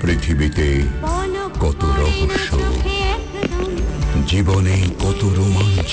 পৃথিবীতে কত রহস্য। জীবনে কত রোমাঞ্চ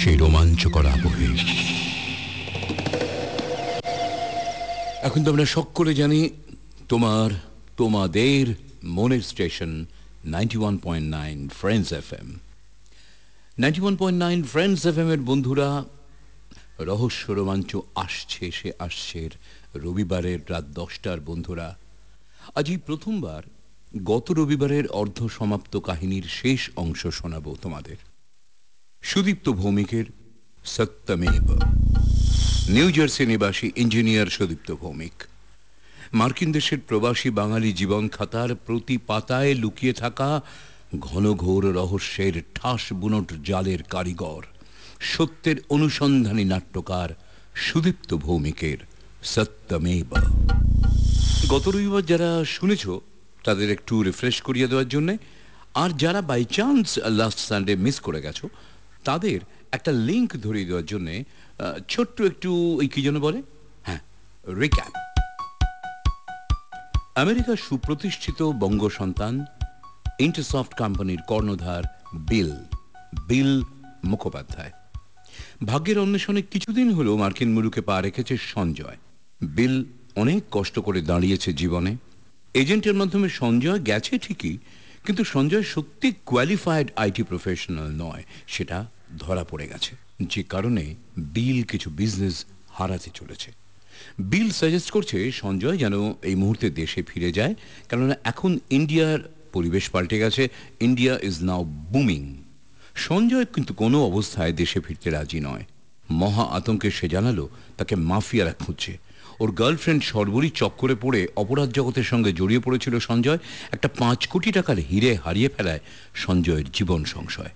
সেই রোমাঞ্চকর আবহে। এখন তো আমরা সকলে জানি তোমার, তোমাদের মনের station ninety one point nine friends F M ninety one point nine friends F M এর বন্ধুরা, রহস্য রোমাঞ্চ আসছে, সে আসছে রবিবারের রাত দশটার বন্ধুরা। আজ এই প্রথমবার গত রবিবারের অর্ধ সমাপ্ত কাহিনীর শেষ অংশ শোনাবো তোমাদের। সুদীপ্ত ভৌমিকের সত্যমেব। নিউ জার্সি নিবাসী ইঞ্জিনিয়ার সুদীপ্ত ভৌমিক। মার্কিন দেশের প্রবাসী বাঙালি জীবন খাতার প্রতি পাতায় লুকিয়ে থাকা ঘনঘোর রহস্যের ঠাস বুনট জালের কারিগর, সত্যের অনুসন্ধানী নাট্যকার সুদীপ্ত ভৌমিকের সত্যমেব। গত রবিবার যারা শুনেছ, তাদের একটু রিফ্রেশ করিয়ে দেওয়ার জন্যে। আর যারা by chance last Sunday miss করে গেছো তাদের একটা লিংক ধরিয়ে দেওয়ার জন্যে ছোট্ট একটু, ওই কি যেন বলে? হ্যাঁ রিক্যাপ আমেরিকার সুপ্রতিষ্ঠিত বঙ্গ সন্তান ইন্টারসফট কোম্পানির কর্ণধার বিল বিল মুখোপাধ্যায়। ভাগ্যের অন্বেষণে কিছুদিন হলো মার্কিন মুলুকে পা রেখেছে সঞ্জয়। বিল অনেক কষ্ট করে দাঁড়িয়েছে জীবনে। এজেন্টের মাধ্যমে সঞ্জয় গেছে ঠিকই কিন্তু সঞ্জয় সত্যি কোয়ালিফাইড আইটি প্রফেশনাল নয়, সেটা ধরা পড়ে গেছে। যে কারণে বিল কিছু বিজনেস হারাতে চলেছে। বিল সাজেস্ট করছে সঞ্জয় যেন এই মুহূর্তে দেশে ফিরে যায়, কেননা এখন ইন্ডিয়ার পরিবেশ পাল্টে গেছে India is now booming Sanjay কিন্তু কোনো অবস্থায় দেশে ফিরতে রাজি নয়। মহা আতঙ্কে সে জানালো, তাকে মাফিয়ারা খুঁজছে। ওর গার্লফ্রেন্ড সর্বরী চক্করে পড়ে অপরাধ জগতের সঙ্গে জড়িয়ে পড়েছিল সঞ্জয়। একটা পাঁচ কোটি টাকার হিরে হারিয়ে ফেলায় সঞ্জয়ের জীবন সংশয়।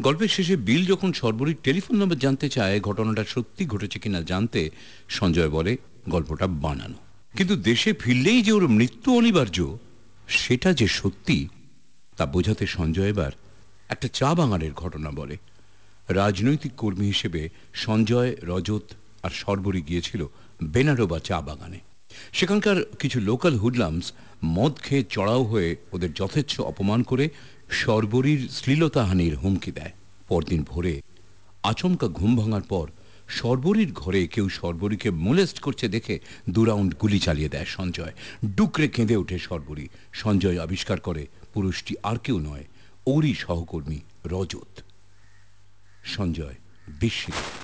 গল্পের শেষে বিল যখন সর্বরীর টেলিফোন নম্বর জানতে চায়, ঘটনাটা সত্যি ঘটেছে কিনা জানতে সঞ্জয় বলে, গল্পটা বানানো। কিন্তু দেশে ফিরলেই যে ওর মৃত্যু অনিবার্য, সেটা যে সত্যি, তা বোঝাতে সঞ্জয় এবার একটা চা বাঙালের ঘটনা বলে। রাজনৈতিক কর্মী হিসেবে সঞ্জয়, রজত আর সর্বরী গিয়েছিল বেনারোবা চা বাগানে। সেখানকার কিছু লোকাল হুডলামস মদ খেয়ে চড়াও হয়ে ওদের যথেচ্ছ অপমান করে সর্বরীর শ্লীলতাহানির হুমকি দেয়। পরদিন ভোরে আচমকা ঘুম ভাঙার পর সর্বরীর ঘরে কেউ সর্বরীকে মোলেস্ট করছে দেখে দু রাউন্ড গুলি চালিয়ে দেয় সঞ্জয়। ডুকরে কেঁদে ওঠে সর্বরী। সঞ্জয় আবিষ্কার করে, পুরুষটি আর কেউ নয়, ওরই সহকর্মী রজত। সঞ্জয় বিস্মিত।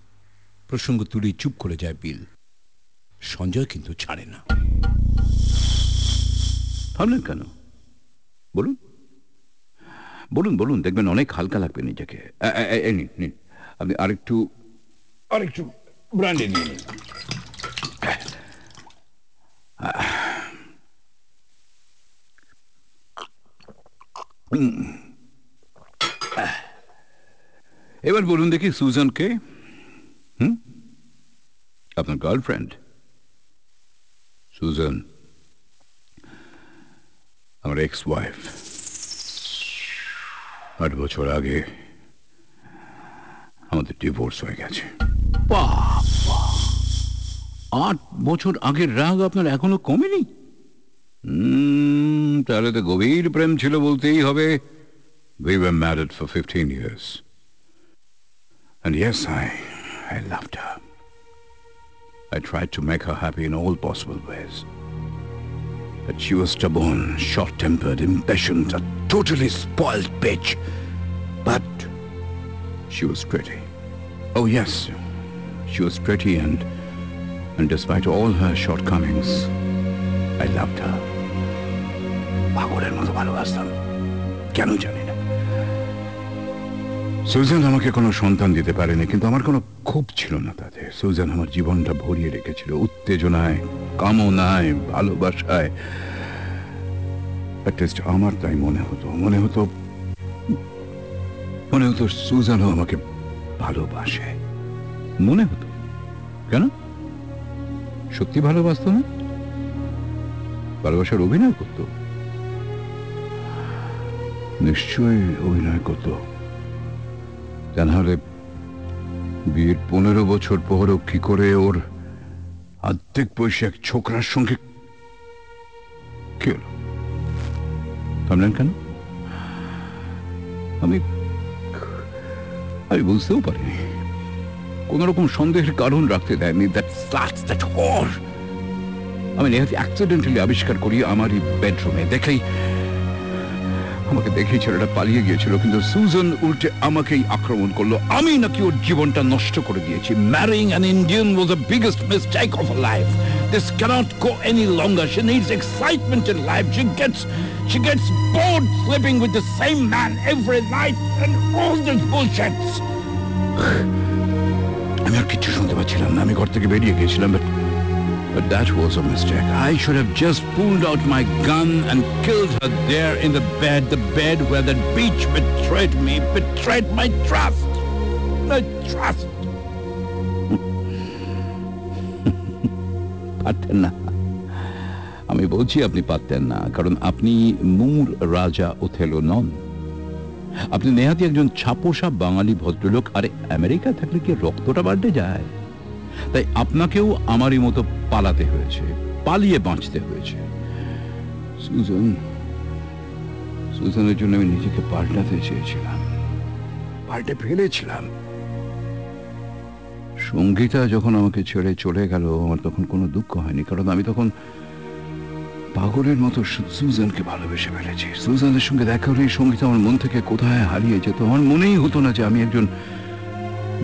প্রসঙ্গ তুলে চুপ করে যায় বিল। সঞ্জয় কিন্তু ছাড়ে না। ভাবলেন কেন? বলুন। বলুন বলুন, দেখবেন অনেক হালকা লাগবে নিজেকে। নিন আপনি আরেকটু আরেকটু ব্র্যান্ডি নিন। এবার বলুন দেখি সুজনকে আপনার গার্লফ্রেন্ড সুজন আমার এক্স ওয়াইফ আট বছর আগে আমাদের ডিভোর্স হয়ে গেছে! আট বছর আগের রাগ আপনার এখনও কমেনি? তাহলে তো গভীর প্রেম ছিল বলতেই হবে। We were married for 15 years. And yes, I, I loved her. I tried to make her happy in all possible ways. But she was stubborn, short-tempered, impatient, a totally spoiled bitch. But she was pretty. Oh yes, she was pretty and and despite all her shortcomings, I loved her. পাগলের মতো ভালোবাসতাম কেন জানি না Suzanne আমাকে কোনো সন্তান দিতে পারেনি কিন্তু আমার কোনো ক্ষোভ ছিল না তাতে সুজান আমার জীবনটা ভরিয়ে রেখেছিল। উত্তেজনায়, কামনায়, ভালোবাসায়। অ্যাটলিস্ট আমার তাই মনে হতো। মনে হতো মনে হতো সুজানও আমাকে ভালোবাসে। মনে হতো। কেন? সত্যি ভালোবাসত না? ভালোবাসার অভিনয় করতো। নিশ্চয়ই অভিনয় করতো। তা বিয়ের পনেরো বছর পরও কি করে ওর আর্ধেক বয়সী এক ছোকরার সঙ্গে কি কেন? আমি আমি বুঝতেও পারিনি। কোন রকম সন্দেহের কারণ রাখতে দেয়নি। আমি নেহাতি অ্যাক্সিডেন্টালি আবিষ্কার করি আমারই বেডরুমে দেখেই আমাকে দেখেই ছেলেটা পালিয়ে গিয়েছিল, কিন্তু সুজন উল্টে আমাকেই আক্রমণ করল। আমি নাকি ওর জীবনটা নষ্ট করে দিয়েছি। Marrying an Indian was the biggest mistake of life this can't go any longer she needs excitement in life she gets she gets bored sleeping with the same man every night and all this bullshit. আমি আর কিচ্ছু শুনতে পাচ্ছিলাম না। আমি ঘর থেকে বেরিয়ে গিয়েছিলাম, but But that was a mistake. I should have just pulled out my gun and killed her there in the bed, the bed where that beach betrayed me, betrayed my trust. My trust. পারতেন না আমি বলছি আপনি পারতেন না কারণ আপনি মূর রাজা ওথেলো নন আপনি নেহাতি একজন ছাপোষা বাঙালি ভদ্রলোক আরে আমেরিকা থাকলে কি রক্তটা বাড়তে যায় তাই আপনাকেও আমারই মতো পালাতে হয়েছে পালিয়ে বাঁচতে হয়েছে। সুজন সুজনের জন্য আমি নিজেকে পাল্টাতে চেয়েছিলাম। পাল্টে ফেলেছিলাম। সঙ্গীতা যখন আমাকে ছেড়ে চলে গেল আমার তখন কোনো দুঃখ হয়নি কারণ আমি তখন পাগলের মতো সুজানকে ভালোবেসে ফেলেছি। সুজানের সঙ্গে দেখা হলেই সঙ্গীতা আমার মন থেকে কোথায় হারিয়ে যেত? আমার মনেই হতো না যে আমি একজন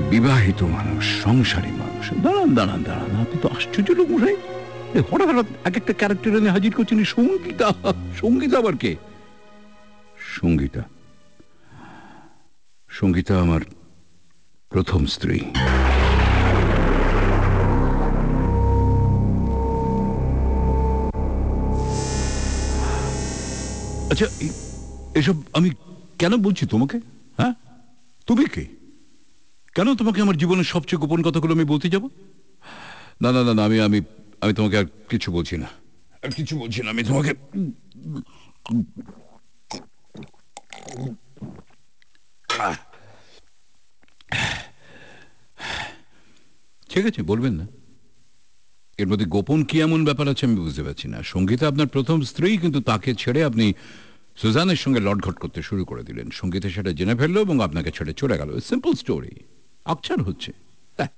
বিবাহিত মানুষ সংসারী মানুষ। দাঁড়ান দাঁড়ান দাঁড়ান, আপনি তো আশ্চর্য লোক মশাই। হঠাৎ হঠাৎ এক একটা ক্যারেক্টার এনে হাজির করছেন সঙ্গীতা সঙ্গীতা আবার কে? সঙ্গীতা সঙ্গীতা আমার প্রথম স্ত্রী। আচ্ছা এসব আমি কেন বলছি তোমাকে? হ্যাঁ? তুমি কে? কেন তোমাকে আমার জীবনের সবচেয়ে গোপন কথাগুলো আমি বলতে যাব? না না না না, আমি আমি আমি তোমাকে আর কিছু বলছি না। আর কিছু বলছি না, আমি তোমাকে ঠিক আছে, বলবেন না। এর মধ্যে গোপন কি এমন ব্যাপার আছে আমি বুঝতে পারছি না। সঙ্গীতা আপনার প্রথম স্ত্রী, কিন্তু তাকে ছেড়ে আপনি সুজানের সঙ্গে লটঘট করতে শুরু করে দিলেন। সঙ্গীতা সেটা জেনে ফেলল এবং আপনাকে ছেড়ে চলে গেল। সিম্পল স্টোরি আকচার হচ্ছে। হ্যাঁ।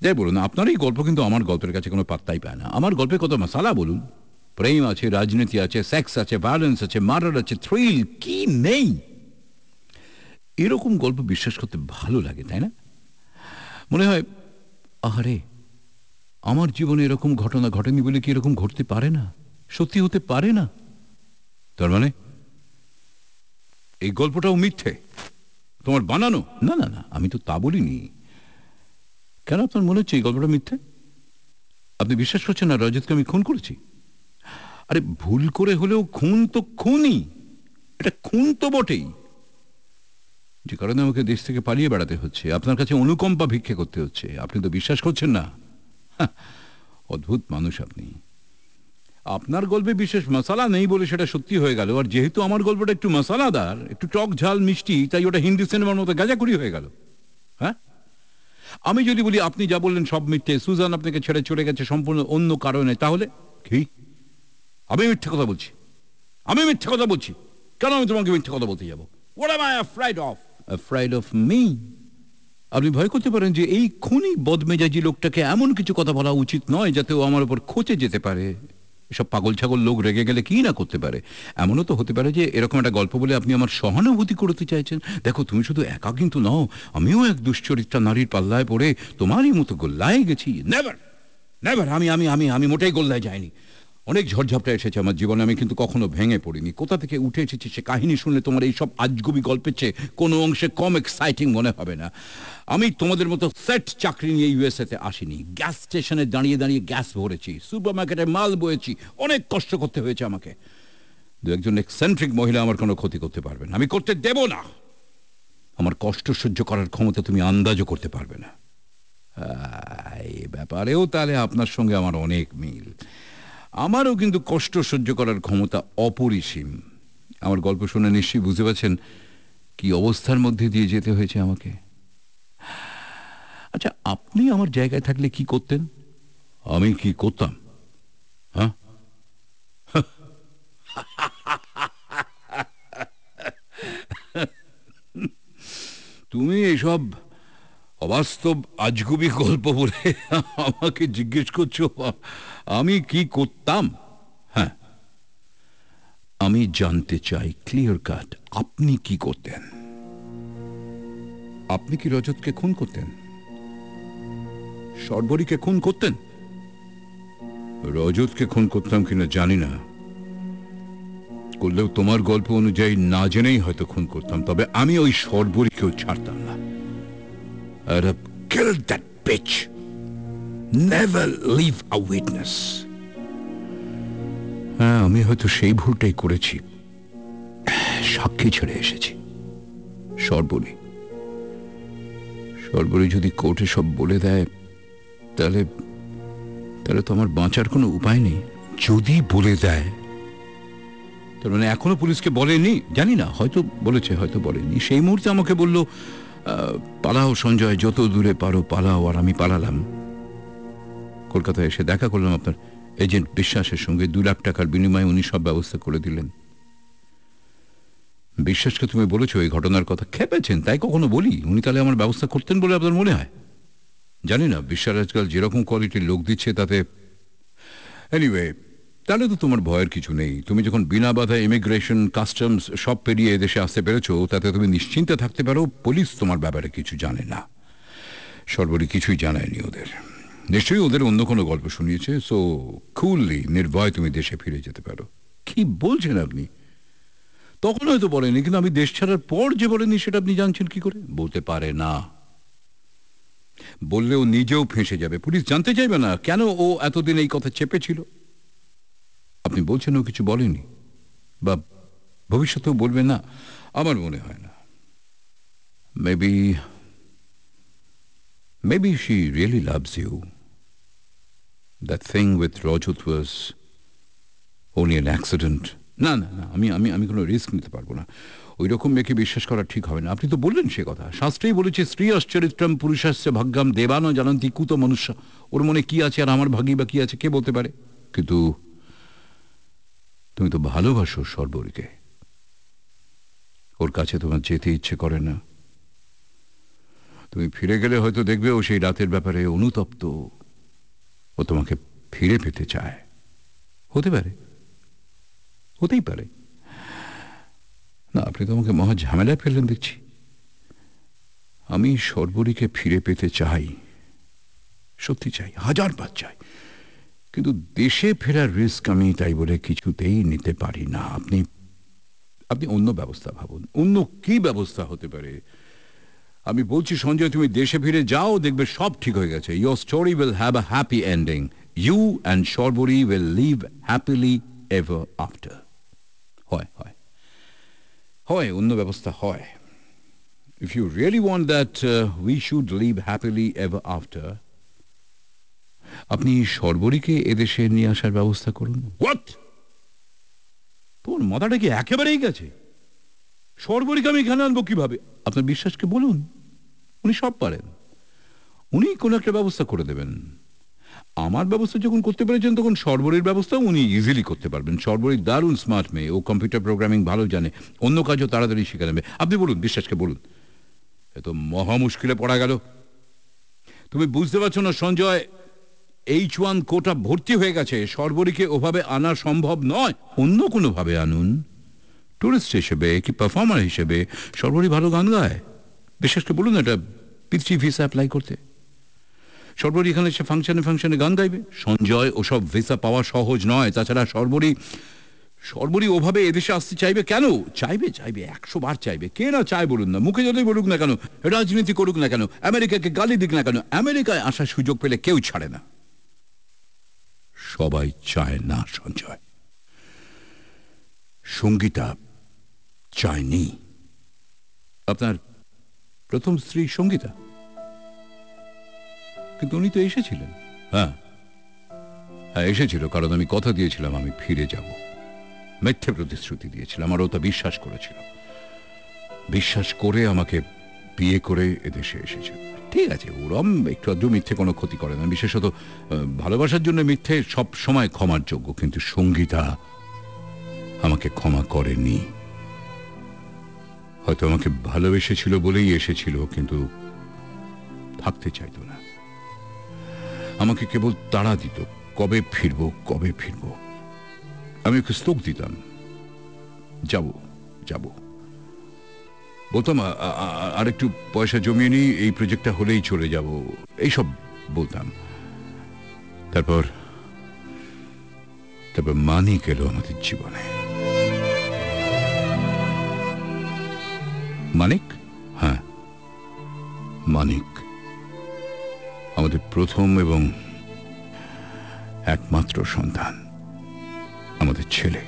যাই বলুন, আপনার এই গল্প কিন্তু আমার গল্পের কাছে কোনো পাত্তাই পায় না। আমার গল্পে কত মশালা বলুন। প্রেম আছে, রাজনীতি আছে সেক্স আছে ভায়োলেন্স আছে মার্ডার আছে থ্রিল কি নেই? এরকম গল্প বিশ্বাস করতে ভালো লাগে, তাই না? মনে হয়, আহারে, আমার জীবনে এরকম ঘটনা ঘটেনি বলে কি এরকম ঘটতে পারে না? সত্যি হতে পারে না? তার মানে এই গল্পটাও মিথ্যে। তোমার বানানো? না না না, আমি তো তা বলিনি। কেন আপনার মনে হচ্ছে এই গল্পটা মিথ্যে? আপনি বিশ্বাস করছেন না রজতকে আমি খুন করেছি? আরে, ভুল করে হলেও খুন তো খুনই। এটা খুন তো বটেই। যে কারণে আমাকে দেশ থেকে পালিয়ে বেড়াতে হচ্ছে। আপনার কাছে অনুকম্পা ভিক্ষে করতে হচ্ছে। আপনি তো বিশ্বাস করছেন না? অদ্ভুত মানুষ আপনি। আপনার গল্পে বিশেষ মশালা নেই বলে সেটা সত্যি হয়ে গেল আর যেহেতু আমার গল্পটা একটু মশালাদার একটু টক ঝাল মিষ্টি তাই ওটা হিন্দি সিনেমার মতো গাজাকুড়ি হয়ে গেল। হ্যাঁ? আমি যদি বলি আপনি যা বললেন সব মিথ্যে। সুজান আপনাকে ছেড়ে চলে গেছে সম্পূর্ণ অন্য কারণে তাহলে? কি? আমি মিথ্যে কথা বলছি। আমি মিথ্যে কথা বলছি। কেন আমি তোমাকে মিথ্যে কথা বলতে যাব? What am I afraid of? afraid of me? আপনি ভয় করতে পারেন যে এই খুনি বদমেজাজি লোকটাকে এমন কিছু কথা বলা উচিত নয় যাতে ও আমার উপর খোঁচে যেতে পারে। এসব পাগল ছাগল লোক রেগে গেলে কি না করতে পারে? এমনও তো হতে পারে যে এরকম একটা গল্প বলে আপনি আমার সহানুভূতি করতে চাইছেন। দেখো, তুমি শুধু একা কিন্তু নও, আমিও এক দুশ্চরিত্রা নারীর পাল্লায় পড়ে তোমারই মতো গোল্লায় গেছি। নেভার নেভার আমি আমি আমি আমি মোটেই গোল্লায় যাইনি। অনেক ঝড়ঝাপটা এসেছে আমার জীবনে, আমি কিন্তু কখনো ভেঙে পড়িনি। কোথা থেকে উঠে এসেছি সে কাহিনী শুনলে তোমার এই সব আজগুবি গল্পের চেয়ে কোনো অংশে কম এক্সাইটিং মনে হবে না। আমি তোমাদের মতো সেট চাকরি নিয়ে ইউএসএ তে আসিনি। গ্যাস স্টেশনে দাঁড়িয়ে দাঁড়িয়ে গ্যাস ভরেছি সুপার মার্কেটে মাল বয়েছি, অনেক কষ্ট করতে হয়েছে আমাকে। দু একজন এক্সেন্ট্রিক মহিলা আমার কোনো ক্ষতি করতে পারবে না। আমি করতে দেব না। আমার কষ্ট সহ্য করার ক্ষমতা তুমি আন্দাজও করতে পারবে না। এই ব্যাপারেও তাহলে আপনার সঙ্গে আমার অনেক মিল। আমারও কিন্তু কষ্ট সহ্য করার ক্ষমতা অপরিসীম। আমার গল্প শুনে নিশ্চয়ই বুঝতে পারছেন কি অবস্থার মধ্যে দিয়ে যেতে হয়েছে আমাকে। আচ্ছা আপনি আমার জায়গায় থাকলে কি করতেন? আমি কি করতাম? হ্যাঁ? তুমি এসব অবাস্তব আজগুবি গল্প বলে আমাকে জিজ্ঞেস করছ? আমি কি করতাম? হ্যাঁ। আমি জানতে চাই ক্লিয়ার কাট আপনি কি করতেন? আপনি কি রজতকে খুন করতেন? সর্বরীকে খুন করতেন? রজতকে খুন করতাম কিনা জানি না। করলেও তোমার গল্প অনুযায়ী না জেনেই হয়তো খুন করতাম, তবে আমি ওই সর্বরীকেও ছাড়তাম না। Have killed that Never leave a witness. হ্যাঁ আমি হয়তো সেই ভুলটাই করেছি। সাক্ষী ছেড়ে এসেছি। সর্বরী। সর্বরী যদি কোর্টে সব বলে দেয় তাহলে তাহলে তো আমার বাঁচার কোনো উপায় নেই। যদি বলে দেয়? তার মানে এখনও পুলিশকে বলেনি? জানি না হয়তো বলেছে হয়তো বলেনি। সেই মুহূর্তে আমাকে বলল পালাও সঞ্জয় যত দূরে পারো পালাও আর আমি পালালাম। কলকাতায় এসে দেখা করলাম আপনার এজেন্ট বিশ্বাসের সঙ্গে। দু লাখ টাকার বিনিময়ে উনি সব ব্যবস্থা করে দিলেন। বিশ্বাসকে তুমি বলেছ এই ঘটনার কথা। খেপেছেন, তাই কখনো বলি? উনি তাহলে আমার ব্যবস্থা করতেন বলে আপনার মনে হয়? জানি না বিশ্বাস আজকাল যেরকম কোয়ালিটির লোক দিচ্ছে তাতে। এনিওয়ে তাহলে তো তোমার ভয়ের কিছু নেই। তুমি যখন বিনা বাধা ইমিগ্রেশন কাস্টমস সব পেরিয়ে এদেশে আসতে পেরেছ, তাতে তুমি নিশ্চিন্তে থাকতে পারো। পুলিশ তোমার ব্যাপারে কিছু জানে না। সর্বরি কিছুই জানায়নি ওদের। নিশ্চয়ই ওদের অন্য কোনো গল্প শুনিয়েছে সো খুললি নির্ভয় তুমি দেশে ফিরে যেতে পারো। কি বলছেন আপনি? তখন হয়তো বলেনি, কিন্তু আমি দেশ ছাড়ার পর যে বলেনি সেটা আপনি জানছেন কি করে? বলতে পারে না। বললেও নিজেও ফেঁসে যাবে। পুলিশ জানতে চাইবে না কেন ও এতদিন এই কথা চেপেছিল। আপনি বলছেন ও কিছু বলেনি, বা ভবিষ্যতেও বলবে না, আমার মনে হয় না। Maybe maybe she really loves you that thing with Rajat was only an accident না না না, আমি আমি আমি কোনো রিস্ক নিতে পারব না। ওই রকম মেয়েকে বিশ্বাস করা ঠিক হবে না। আপনি তো বললেন সে কথা। শাস্ত্রেই বলেছে, স্ত্রী অশ্চরিত্রম পুরুষাস্য ভাগ্যাম দেবানো জানন্তি কুত মনুষ্য। ওর মনে কি আছে আর আমার ভাগ্যে বা কি আছে, কে বলতে পারে? কিন্তু তুমি তো ভালোবাসো সর্বরীকে ওর কাছে তোমার যেতে ইচ্ছে করে না। তুমি ফিরে গেলে হয়তো দেখবে ও সেই রাতের ব্যাপারে অনুতপ্ত। ও তোমাকে ফিরে পেতে চায়। হতে পারে। হতেই পারে। না, আপনি তো আমাকে মহা ঝামেলায় ফেললেন দেখছি। আমি সর্বরীকে ফিরে পেতে চাই। সত্যি চাই, হাজার বার চাই। কিন্তু দেশে ফেরার রিস্ক আমি তাই বলে কিছুতেই নিতে পারি না। আপনি আপনি অন্য ব্যবস্থা ভাবুন। অন্য কি ব্যবস্থা হতে পারে? আমি বলছি সঞ্জয় তুমি দেশে ফিরে যাও দেখবে সব ঠিক হয়ে গেছে। Your story will have a happy ending you and Sarbari will live happily ever after হয় হয়। হয় অন্য ব্যবস্থা হয়। If you really want that we should live happily ever after আপনি সর্বরীকে এদেশে নিয়ে আসার ব্যবস্থা করুন। হোয়াট তোর মাথাটা কি একেবারেই গেছে? সর্বরীকে আমি এখানে আনব কীভাবে? আপনার বিশ্বাসকে বলুন। উনি সব পারেন। উনি কোনো একটা ব্যবস্থা করে দেবেন। আমার ব্যবস্থা যখন করতে পেরেছেন, তখন সর্বরীর ব্যবস্থাও উনি ইজিলি করতে পারবেন। সর্বরী দারুণ স্মার্ট মেয়ে। ও কম্পিউটার প্রোগ্রামিং ভালো জানে। অন্য কাজও তাড়াতাড়ি শিখে নেবে। আপনি বলুন, বিশ্বাসকে বলুন। এ তো মহা মুশকিলে পড়া গেল। তুমি বুঝতে পারছ না, সঞ্জয়? এইচ ওয়ান কোটা ভর্তি হয়ে গেছে। সর্বরীকে ওভাবে আনা সম্ভব নয়। অন্য কোনোভাবে আনুন। টুরিস্ট হিসেবে কি পারফর্মার হিসেবে সর্বরী ভালো গান গায়? বিশেষ করে বলুন এটা পিতৃ ভিসা অ্যাপ্লাই করতে। সর্বরী এখানে সে ফাংশনে ফাংশনে গান গাইবে। সঞ্জয় ওসব ভিসা পাওয়া সহজ নয়, তাছাড়া সর্বরী সর্বরী ওভাবে এদেশে আসতে চাইবে কেন? চাইবে চাইবে, একশো বার চাইবে। কে না চায় বলুন না, মুখে যতই বলুক না কেন, রাজনীতি করুক না কেন, আমেরিকাকে গালি দিক না কেন, আমেরিকায় আসার সুযোগ পেলে কেউ ছাড়ে না। সবাই চায় না সঞ্জয়। সঙ্গীতা চায়নি আপনার প্রথম স্ত্রী সঙ্গীতা? কিন্তু উনি তো এসেছিলেন। হ্যাঁ। হ্যাঁ এসেছিল, কারণ আমি কথা দিয়েছিলাম, আমি ফিরে যাব। মিথ্যে প্রতিশ্রুতি দিয়েছিলাম, আর ও তা বিশ্বাস করেছিল। বিশ্বাস করে আমাকে বিয়ে করে এদেশে এসেছে। ঠিক আছে, ওরম একটু আধটু মিথ্যে কোনো ক্ষতি করে না, বিশেষত ভালোবাসার জন্য মিথ্যে সব সময় ক্ষমার যোগ্য, কিন্তু সঙ্গীতা আমাকে ক্ষমা করেনি। হয়তো আমাকে ভালোবেসেছিল বলেই এসেছিল, কিন্তু থাকতে চাইতো না। আমাকে কেবল তাড়া দিত, কবে ফিরবো কবে ফিরবো। আমি ওকে স্তোক দিতাম। যাব যাব। বলতাম আর একটু পয়সা জমিয়ে নিই, এই প্রজেক্টটা হলেই চলে যাব। এইসব বলতাম। তারপর তারপর মানিক এলো আমাদের জীবনে। মানিক? হ্যাঁ। মানিক। আমাদের প্রথম এবং একমাত্র সন্তান। আমাদের ছেলে।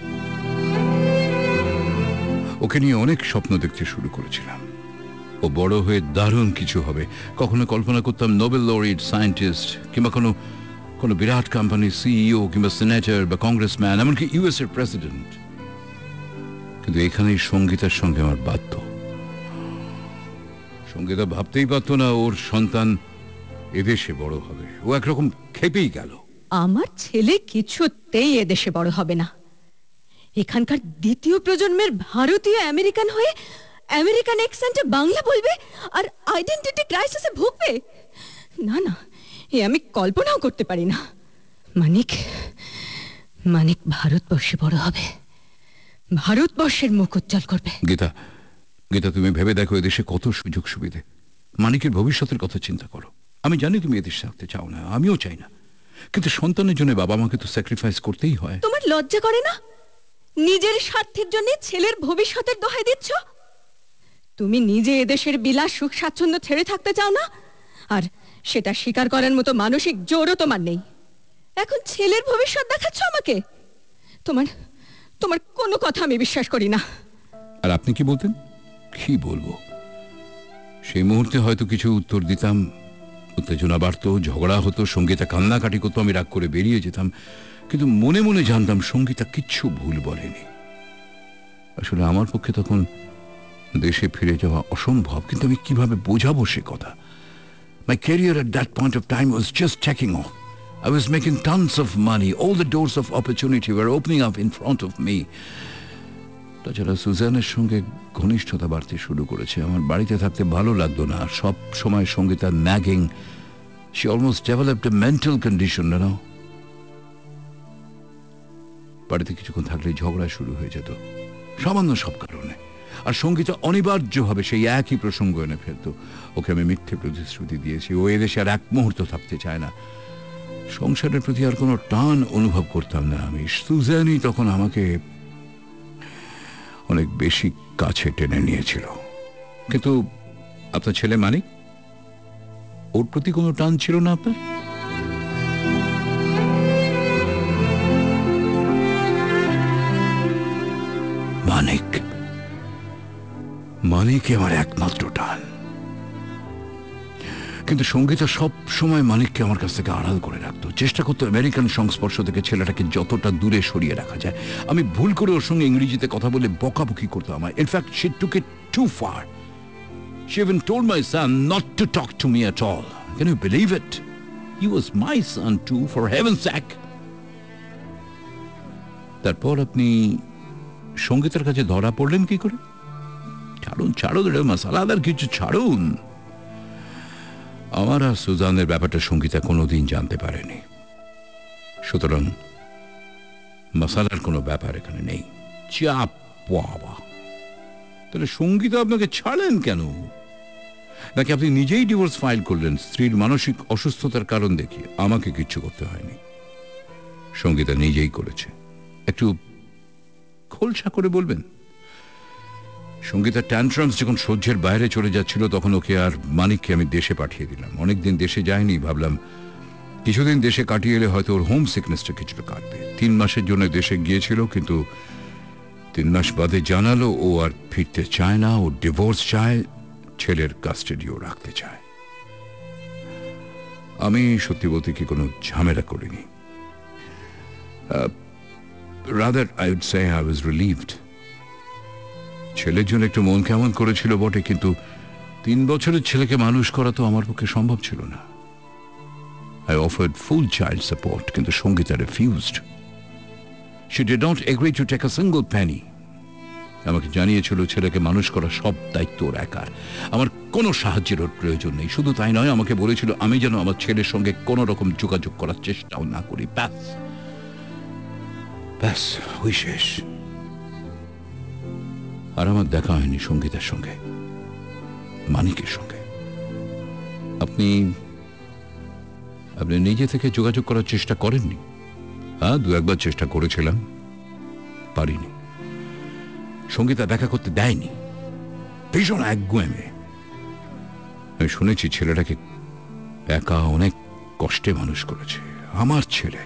ওকে নিয়ে অনেক স্বপ্ন দেখতে শুরু করেছিলাম। ও বড় হয়ে দারুণ কিছু হবে। কখনো কল্পনা করতাম নোবেল লরিড সায়েন্টিস্ট কিংবা কোনো কোনো বিরাট কোম্পানির সিইও কিংবা সিনেটর বা কংগ্রেসম্যান এমনকি ইউএস এর প্রেসিডেন্ট কিন্তু এখানেই সঙ্গীতার সঙ্গে আমার বাধ্য। সঙ্গীতা ভাবতেই পারতো না ওর সন্তান এদেশে বড় হবে। ও একরকম খেপেই গেল। আমার ছেলে কিছুতেই এদেশে বড় হবে না। এখানকার দ্বিতীয় প্রজন্মের ভারতীয় আমেরিকান হয়ে আমেরিকান অ্যাকসেন্টে বাংলা বলবে আর আইডেন্টিটি ক্রাইসিসে ভুগবে? না না এ আমি কল্পনাও করতে পারি না। মানিক মানিক ভারতবর্ষে বড় হবে। ভারতবর্ষের মুখ উজ্জ্বল করবে। গীতা গীতা তুমি ভেবে দেখো এদেশে কত সুযোগ সুবিধে। মানিকের ভবিষ্যতের কথা চিন্তা করো। আমি জানি তুমি এদেশে থাকতে চাও না আমিও চাই না। কিন্তু সন্তানের জন্য বাবা মাকে তো স্যাক্রিফাইস করতেই হয়। তোমার লজ্জা করে না? নিজের স্বার্থের জন্য ছেলের ভবিষ্যতের দোহাই দিচ্ছ? তুমি নিজে এদেশের বিলাস সুখ স্বাচ্ছন্দ্য ছেড়ে থাকতে চাও না? আর সেটা স্বীকার করার মতো মানসিক জোরও তোমার নেই। এখন ছেলের ভবিষ্যৎ দেখাচ্ছ আমাকে? তোমার তোমার কোনো কথা আমি বিশ্বাস করি না। আর আপনি কি বলতেন? কি বলব সেই মুহূর্তে হয়তো কিছু উত্তর দিতাম, উত্তেজনা বাড়তো, ঝগড়া হতো, সঙ্গীতা কান্নাকাটি করতো, আমি রাগ করে বেরিয়ে যেতাম, কিন্তু মনে মনে জানতাম সঙ্গীতা কিচ্ছু ভুল বলেনি আসলে আমার পক্ষে তখন দেশে ফিরে যাওয়া অসম্ভব, কিন্তু আমি কীভাবে বোঝাবো সে কথা My career at that point of time was just taking off. I was making tons of money. All the doors of opportunity were opening up in front of me. তাছাড়া সুজানের সঙ্গে ঘনিষ্ঠতা বাড়তে শুরু করেছে। আমার বাড়িতে থাকতে ভালো লাগতো না। সব সময় সঙ্গে তার nagging she almost developed a mental condition না বাড়িতে কিছুক্ষণ থাকলে ঝগড়া শুরু হয়ে যেত। সামান্য সব কারণে। আর সঙ্গীতা অনিবার্যভাবে সেই একই প্রসঙ্গ এনে ফেলতো। ওকে আমি মিথ্যে প্রতিশ্রুতি দিয়েছি। ও এদেশে আর এক মুহূর্ত থাকতে চায় না। সংসারের প্রতি আর কোনো টান অনুভব করতাম না আমি। সুজানই তখন আমাকে অনেক বেশি কাছে টেনে নিয়েছিল। কিন্তু আপনার ছেলে মানিক, ওর প্রতি কোনো টান ছিল না আপনার? মানিক মানিক আমার একমাত্র টান। কিন্তু সঙ্গীতা সব সময় মানিককে আমার কাছ থেকে আড়াল করে রাখতো চেষ্টা করতো আমেরিকান সংস্পর্শ থেকে ছেলেটাকে যতটা দূরে সরিয়ে রাখা যায় আমি ভুল করে ওর সঙ্গে ইংরেজিতে কথা বলে বকাবকি করতো আমার in fact say took it too far She even told my son not to talk to me at all. Can you believe it? He was my son too, for heaven's sake. তারপর আপনি সঙ্গীতের কাছে ধরা পড়লেন কি করে ছাড়ুন ছাড়ুন রে মশালাদার কিছু ছাড়ুন আমার আর সুজানের ব্যাপারটা সঙ্গীতা কোনোদিন জানতে পারেনি। সুতরাং মশালার কোনো ব্যাপার এখানে নেই। চাপ বাবা তাহলে সঙ্গীতা আপনাকে ছাড়লেন কেন? নাকি আপনি নিজেই ডিভোর্স ফাইল করলেন? স্ত্রীর মানসিক অসুস্থতার কারণ দেখিয়ে আমাকে কিচ্ছু করতে হয়নি। সঙ্গীতা নিজেই করেছে। একটু খোলসা করে বলবেন? সঙ্গীতার ট্যান্ট্রামস যখন সহ্যের বাইরে চলে যাচ্ছিল, তখন ওকে আর মানিককে আমি দেশে পাঠিয়ে দিলাম। অনেকদিন দেশে যায়নি ভাবলাম কিছুদিন দেশে কাটিয়ে এলে হয়তো ওর হোম সিকনেসটা কিছুটা কাটবে। তিন মাসের জন্য দেশে গিয়েছিল, কিন্তু তিন মাস বাদে জানালো ও আর ফিরতে চায় না, ও ডিভোর্স চায়, ছেলের কাস্টাডিও রাখতে চায়। আমি সত্যি বলতে কি কোনো ঝামেলা করিনি। Rather I would say I was relieved ছেলের জন্য একটু মন কেমন করেছিল বটে, কিন্তু তিন বছরের ছেলেকে মানুষ করা তো আমার পক্ষে সম্ভব ছিল না। I offered full child support কিন্তু Sangita refused She did not agree to take a single penny. আমাকে জানিয়েছিল ছেলেকে মানুষ করা সব দায়িত্ব ওর একার। আমার কোনো সাহায্যের ওর প্রয়োজন নেই, শুধু তাই নয়, আমাকে বলেছিল আমি যেন আমার ছেলের সঙ্গে কোনো রকম যোগাযোগ করার চেষ্টাও না করি। ব্যাস। ব্যাস, ওই শেষ। আর আমার দেখা হয়নি সঙ্গীতের সঙ্গে, মানিকের সঙ্গে। আপনি আপনি নিজে থেকে যোগাযোগ করার চেষ্টা করেননি? হ্যাঁ দু একবার চেষ্টা করেছিলাম, পারিনি। সঙ্গীতা দেখা করতে দেয়নি। ভীষণ একগুয়েমে। আমি শুনেছি ছেলেটাকে একা অনেক কষ্টে মানুষ করেছে। আমার ছেলে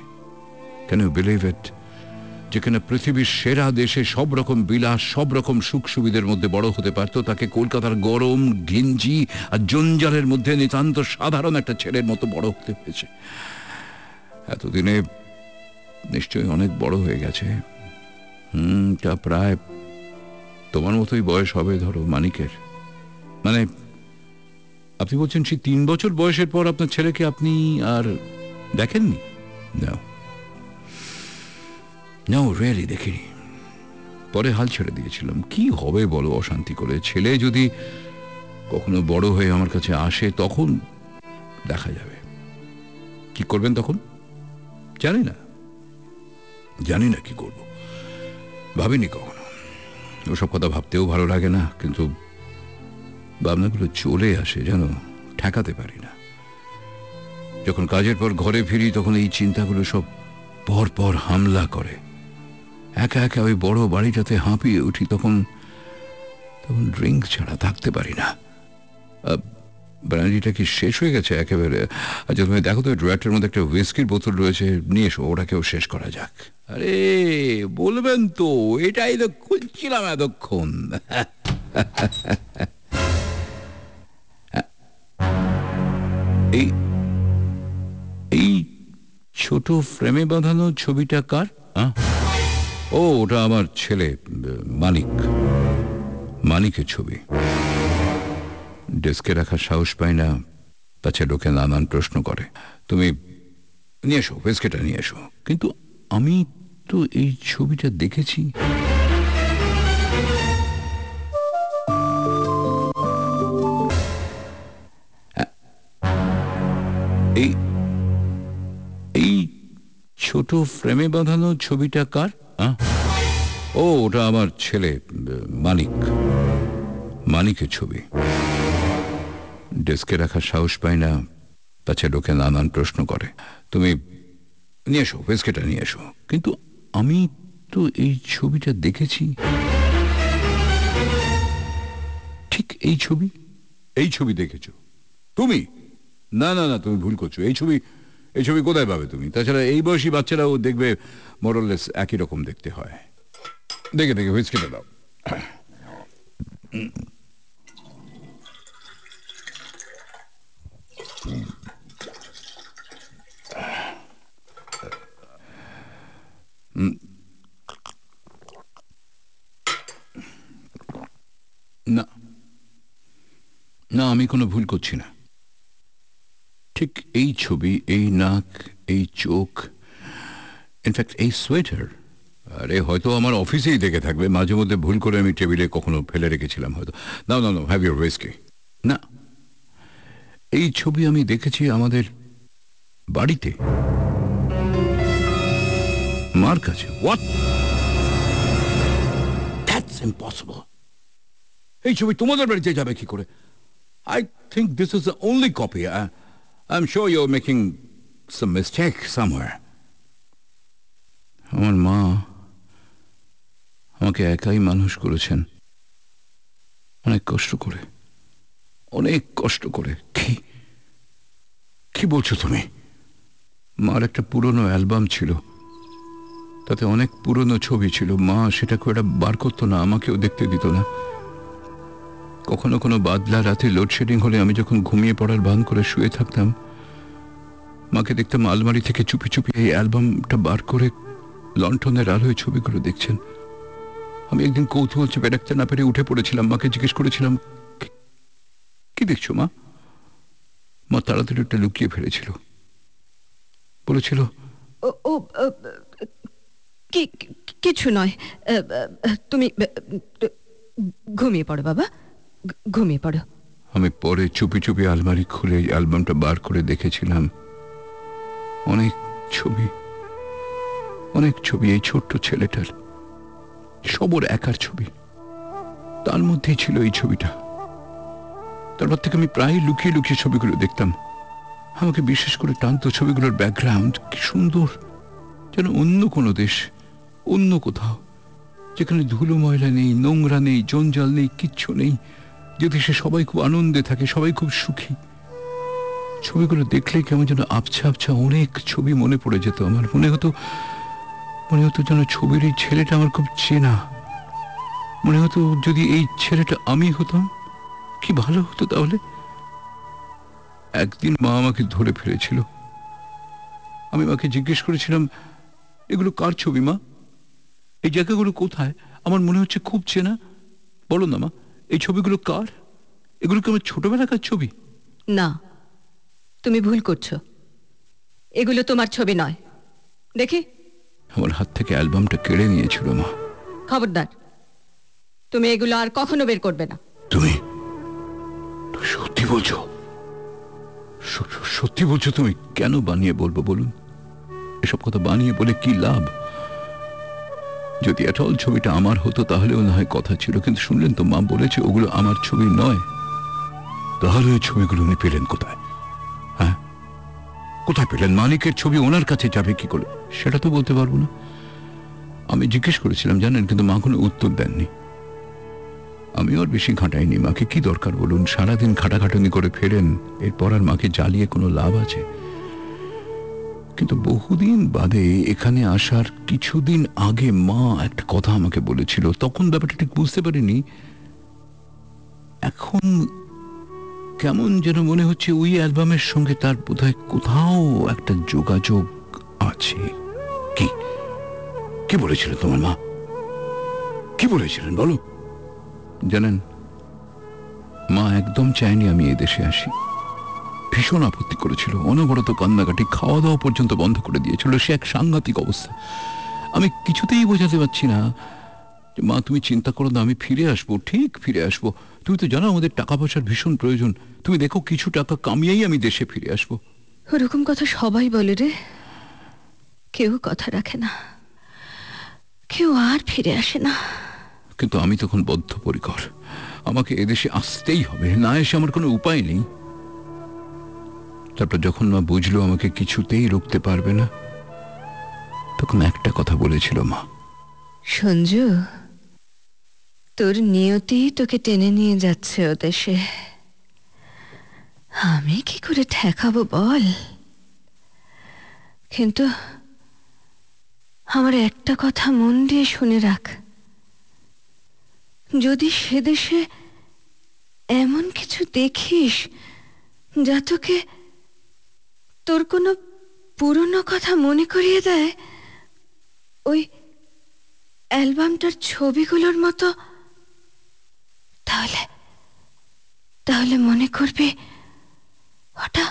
কেন বিলিভ ইট যেখানে পৃথিবীর সেরা দেশে সব রকম বিলাস সব রকম সুখ সুবিধের মধ্যে বড় হতে পারত, তাকে কলকাতার গরম, ঘিঞ্জি আর জঞ্জালের মধ্যে নিতান্ত সাধারণ একটা ছেলের মতো বড় হতে হয়েছে। এতদিনে নিশ্চয়ই অনেক বড় হয়ে গেছে। হুম, তা প্রায় তোমার মতোই বয়স হবে, ধরো, মানিকের। মানে আপনি বলছেন সেই তিন বছর বয়সের পর আপনার ছেলেকে আপনি আর দেখেননি? না। না রিয়েলি দেখিনি। পরে হাল ছেড়ে দিয়েছিলাম। কি হবে বলো অশান্তি করে? ছেলে যদি কখনো বড় হয়ে আমার কাছে আসে, তখন দেখা যাবে। কি করবেন তখন? জানি না। জানি না কি করব। ভাবিনি কখনো। ওসব কথা ভাবতেও ভালো লাগে না, কিন্তু ভাবনাগুলো চলে আসে, যেন ঠেকাতে পারি না। যখন কাজের পর ঘরে ফিরি, তখন এই চিন্তাগুলো সব পর পর হামলা করে। একা একা ওই বড় বাড়িটাতে হাঁপিয়ে উঠি তখন তখন ড্রিঙ্ক ছাড়া থাকতে পারি না। ব্র্যান্ডিটা কি শেষ হয়ে গেছে একেবারে? আচ্ছা তুমি দেখো তো ড্রয়ারটার মধ্যে একটা হুইস্কির বোতল রয়েছে, নিয়ে এসো, ওটাকেও শেষ করা যাক। আরে, বলবেন তো, এটাই তো খুঁজছিলাম এতক্ষণ। এই এই ছোট ফ্রেমে বাঁধানো ছবিটা কার? আহ? ও, ওটা আমার ছেলে, মানিক। মানিকের ছবি। ডেস্কে রাখার সাহস পাই না, তাছাড়া লোকে নানান প্রশ্ন করে। তুমি নিয়ে এসো বিস্কেটটা নিয়ে এসো। কিন্তু আমি তো এই ছবিটা দেখেছি। এই এই ছোট ফ্রেমে বাঁধানো ছবিটা কার? ও, ওটা আমার ছেলে, মানিক। মানিকের ছবি। ডেস্কে রাখার সাহস পাই না তাছে লোকে নানান প্রশ্ন করে। তুমি নিয়ে এসো বিস্কেটটা নিয়ে এসো। কিন্তু আমি তো এই ছবিটা দেখেছি। ঠিক এই ছবি? এই ছবি দেখেছ? তুমি? না না না, তুমি ভুল করছ। এই ছবি এই ছবি কোথায় পাবে তুমি? তাছাড়া এই বয়সী বাচ্চারাও দেখবে মোরলেস একই রকম দেখতে হয়। দেখে দেখে হুইস্কিটা দাও। না। না, আমি কোনো ভুল করছি না। ঠিক এই ছবি, এই নাক, এই চোখ ইনফ্যাক্ট এই সোয়েটার আরে, হয়তো আমার অফিসেই দেখে থাকবে। মাঝে মধ্যে ভুল করে আমি টেবিলে কখনো ফেলে রেখেছিলাম হয়তো। না না না হ্যাভ ইউর ওয়েস্কি না। এই ছবি আমি দেখেছি আমাদের বাড়িতে। মার কাছে। হোয়াট দ্যাটস ইম্পসিবল এই ছবি তোমাদের বাড়িতে যাবে কি করে? I think this is the only copy I am sure you are making some mistake somewhere আমার মা আমাকে একাই মানুষ করেছেন। অনেক কষ্ট করে, অনেক কষ্ট করে। কি কি বলছো তুমি? মার একটা পুরনো অ্যালবাম ছিল। তাতে অনেক পুরনো ছবি ছিল। মা সেটা খুব একটা বার করতো না, আমাকেও দেখতে দিত না। কখনো কোনো বাদলা রাতে লোডশেডিং হলে আমি যখন ঘুমিয়ে পড়ার ভান করে শুয়ে থাকতাম, মাকে দেখতাম আলমারি থেকে চুপি চুপি এই অ্যালবামটা বার করে লণ্ঠনের আলোয় ছবিগুলো দেখছেন। আমি একদিন কৌতূহল চেপে রাখতে না পেরে উঠে পড়েছিলাম মাকে জিজ্ঞেস করেছিলাম "কি- দেখছ মা? মা তাড়াতাড়ি একটা লুকিয়ে ফেলেছিল। বলেছিল ও ও কি কি- কিছু নয় তুমি ঘুমিয়ে পড়ো বাবা ঘুমিয়ে পড়ো। আমি পরে চুপি চুপি আলমারি খুলে অ্যালবামটা বার করে দেখেছিলাম। অনেক ছবি। অনেক ছবি এই ছোট্ট ছেলেটার। সবর একার ছবি। তার মধ্যেই ছিল এই ছবিটা। তারপর থেকে আমি প্রায় লুকিয়ে লুকিয়ে ছবিগুলো দেখতাম। আমাকে বিশেষ করে টানতো ছবিগুলোর ব্যাকগ্রাউন্ড কি সুন্দর। যেন অন্য কোনো দেশ, অন্য কোথাও, যেখানে ধুলো ময়লা নেই, নোংরা নেই, জঞ্জাল নেই, কিচ্ছু নেই, যে দেশে সবাই খুব আনন্দে থাকে, সবাই খুব সুখী। ছবিগুলো দেখলে কেমন যেন আবছা আবছা অনেক ছবি মনে পড়ে যেত। আমার মনে হতো মনে হতো যেন ছবির এই ছেলেটা আমার খুব চেনা। মনে হতো যদি এই ছেলেটা আমি হতাম, কি ভালো হতো তাহলে? একদিন মা আমাকে ধরে ফেলেছিল। আমি মাকে জিজ্ঞেস করেছিলাম, এগুলো কার ছবি মা? এই জায়গাগুলো কোথায়? আমার মনে হচ্ছে খুব চেনা। বলো না মা, এই ছবিগুলো কার? এগুলো কি আমার ছোটবেলাকার ছবি? না, তুমি ভুল করছ। এগুলো তোমার ছবি নয়। দেখি আমার হাত থেকে অ্যালবামটা কেড়ে নিয়েছিল মা। খবরদার তুমি এগুলো আর কখনো বের করবে না। তুমি সত্যি বলছো? সত্যি বলছো তুমি কেন বানিয়ে বলব বলুন? এসব কথা বানিয়ে বলে কি লাভ? যদি অটল ছবিটা আমার হতো তাহলেও না হয় কথা ছিল কিন্তু শুনলেন তো মা বলেছে ওগুলো আমার ছবি নয়। তাহলে ওই ছবিগুলো উনি পেলেন কোথায়? কোথায় পেলেন? মালিকের ছবি ওনার কাছে যাবে কি করে? সেটা তো বলতে পারব না। আমি জিজ্ঞেস করেছিলাম, জানেন, কিন্তু মা কোনো উত্তর দেননি। আমি ওর বেশি ঘাঁটাইনি। মাকে কি দরকার বলুন? সারাদিন খাটাখাটুনি করে ফেরেন, এরপর আর মাকে জ্বালিয়ে কোনো লাভ আছে? কিন্তু বহুদিন বাদে এখানে আসার কিছুদিন আগে মা একটা কথা আমাকে বলেছিল। তখন ব্যাপারটা ঠিক বুঝতে পারিনি। এখন কেমন যেন মনে হচ্ছে ওই অ্যালবামের সঙ্গে তার বোধহয় কোথাও একটা যোগাযোগ আছে। কি? কি বলেছিলেন তোমার মা? কি বলেছিলেন বলো? জানেন, মা একদম চায়নি আমি এদেশে আসি। ভীষণ আপত্তি করেছিল, অনবরত কান্নাকাটি খাওয়া দাওয়া পর্যন্ত বন্ধ করে দিয়েছিল, সে এক সাংঘাতিক অবস্থা। আমি কিছুতেই বোঝাতে পারছি না মা, তুমি চিন্তা করো না, আমি ফিরে আসব, ঠিক ফিরে আসব। তুমি তো জানো আমাদের টাকা পয়সার ভীষণ প্রয়োজন। তুমি দেখো কিছু টাকা কামিয়েই আমি দেশে ফিরে আসব। ওরকম কথা সবাই বলে রে। কেউ কথা রাখে না। কেউ আর ফিরে আসে না। কিন্তু আমি তখন বদ্ধপরিকর। আমাকে এদেশে আসতেই হবে। না এসে আমার কোনো উপায় নেই। তারপর যখন মা বুঝলো আমাকে কিছুতেই রুখতে পারবে না তখন একটা কথা বলেছিল মা। সঞ্জু তোর নিয়তি তোকে টেনে নিয়ে যাচ্ছে ও দেশে। আমি কি করে ঠেকাবো বল? কিন্তু আমার একটা কথা মন দিয়ে শুনে রাখ। যদি সে দেশে এমন কিছু দেখিস যা তোকে তোর কোনো পুরনো কথা মনে করিয়ে দেয়, ওই অ্যালবামটার ছবিগুলোর মতো তাহলে তাহলে মনে করবে ওটা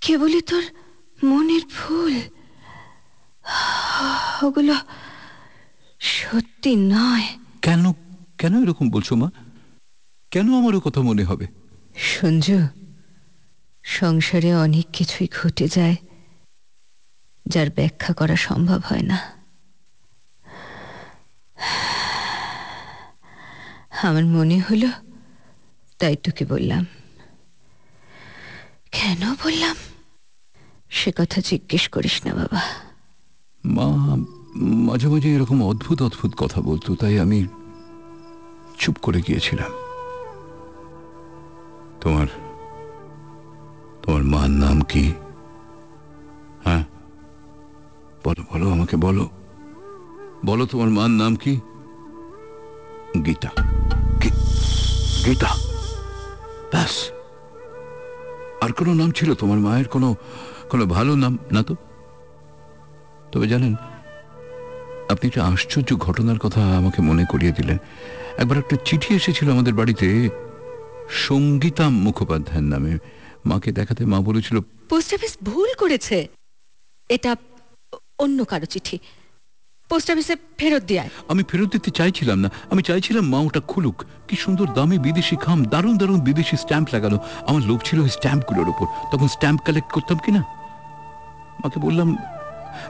কেবলই তোর মনের ভুল। ওগুলো সত্যি নয়। কেন কেন এরকম বলছো মা? কেন আমারও কথা মনে হবে? সঞ্জু সংসারে অনেক কিছুই ঘটে যায় যার ব্যাখ্যা করা সম্ভব হয় না। আমার মনে হলো, তাই তোকে বললাম। কেন বললাম? সে কথা জিজ্ঞেস করিস না, বাবা। মা, মাঝে মাঝে এরকম অদ্ভুত অদ্ভুত কথা বলতো, তাই আমি চুপ করে গিয়েছিলাম। তোমার তোমার মার নাম কি? হ্যাঁ? বলো বলো, আমাকে বলো। বলো তোমার মার নাম কি? গীতা। গীতা? ব্যাস। আর কোনো নাম ছিল? তোমার মায়ের কোনো কোনো ভালো নাম? না তো? তবে জানেন, আপনি একটা আশ্চর্য ঘটনার কথা আমাকে মনে করিয়ে দিলেন। একবার একটা চিঠি এসেছিল আমাদের বাড়িতে, সঙ্গীতা মুখোপাধ্যায়ের নামে। মাকে দেখাতে মা বলেছিল, পোস্ট অফিস ভুল করেছে। এটা অন্য কারও চিঠি। পোস্ট অফিসে ফেরত দিয়ে আমি ফেরত দিতে চাইছিলাম না। আমি চাইছিলাম মা ওটা খুলুক। কি সুন্দর দামি বিদেশি খাম দারুণ দারুণ বিদেশি স্ট্যাম্প লাগানো। আমার লোভ ছিল ওই স্ট্যাম্পগুলোর উপর তখন স্ট্যাম্প কালেক্ট করতাম কি না মাকে বললাম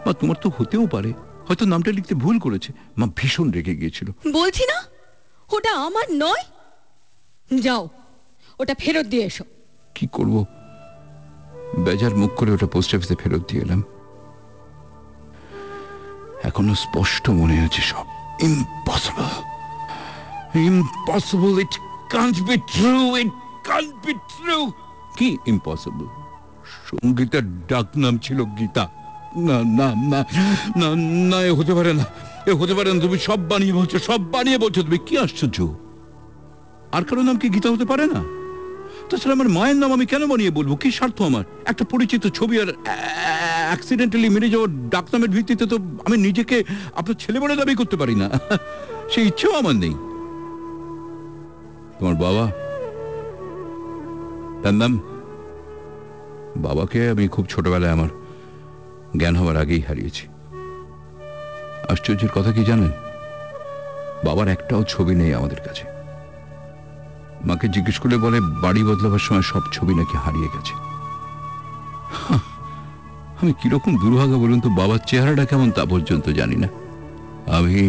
মা তোমার তো হতেও পারে। হয়তো নামটা লিখতে ভুল করেছে। মা ভীষণ রেগে গিয়েছিল। বলছি না? ওটা আমার নয়? যাও ওটা ফেরত দিয়ে এসো। কি করব? বেজার মুখ করে ওটা পোস্ট অফিসে ফেরত দিয়ে এলাম। এখনও স্পষ্ট মনে আছে সব। Impossible impossible it can't be true it can't be true কি ইম্পসিবল সঙ্গীতার ডাক নাম ছিল গীতা। না না না না না, এ হতে পারে না। এ হতে পারে না, তুমি সব বানিয়ে বলছো, সব বানিয়ে বলছো, তুমি কি আশ্চর্য? আর কারও নাম কি গীতা হতে পারে না? তাছাড়া আমার মায়ের নাম আমি কেন বানিয়ে বলব? কি স্বার্থ আমার? একটা পরিচিত ছবি আর অ্যাক্সিডেন্টালি মেরে যাওয়ার ডাকনামের ভিত্তিতে তো আমি নিজেকে আপনার ছেলে বলে দাবি করতে পারি না। সেই ইচ্ছেও আমার নেই। তোমার বাবা? তার নাম? বাবাকে আমি খুব ছোটবেলায় আমার জ্ঞান হওয়ার আগেই হারিয়েছি। আশ্চর্যের কথা কি জানেন? বাবার একটাও ছবি নেই আমাদের কাছে। মাকে জিজ্ঞেস করলে বলে বাড়ি বদলাবার সময় সব ছবি নাকি হারিয়ে গেছে আমি কীরকম দুর্ভাগা বলুন তো বাবার চেহারাটা কেমন তা পর্যন্ত জানি না আমি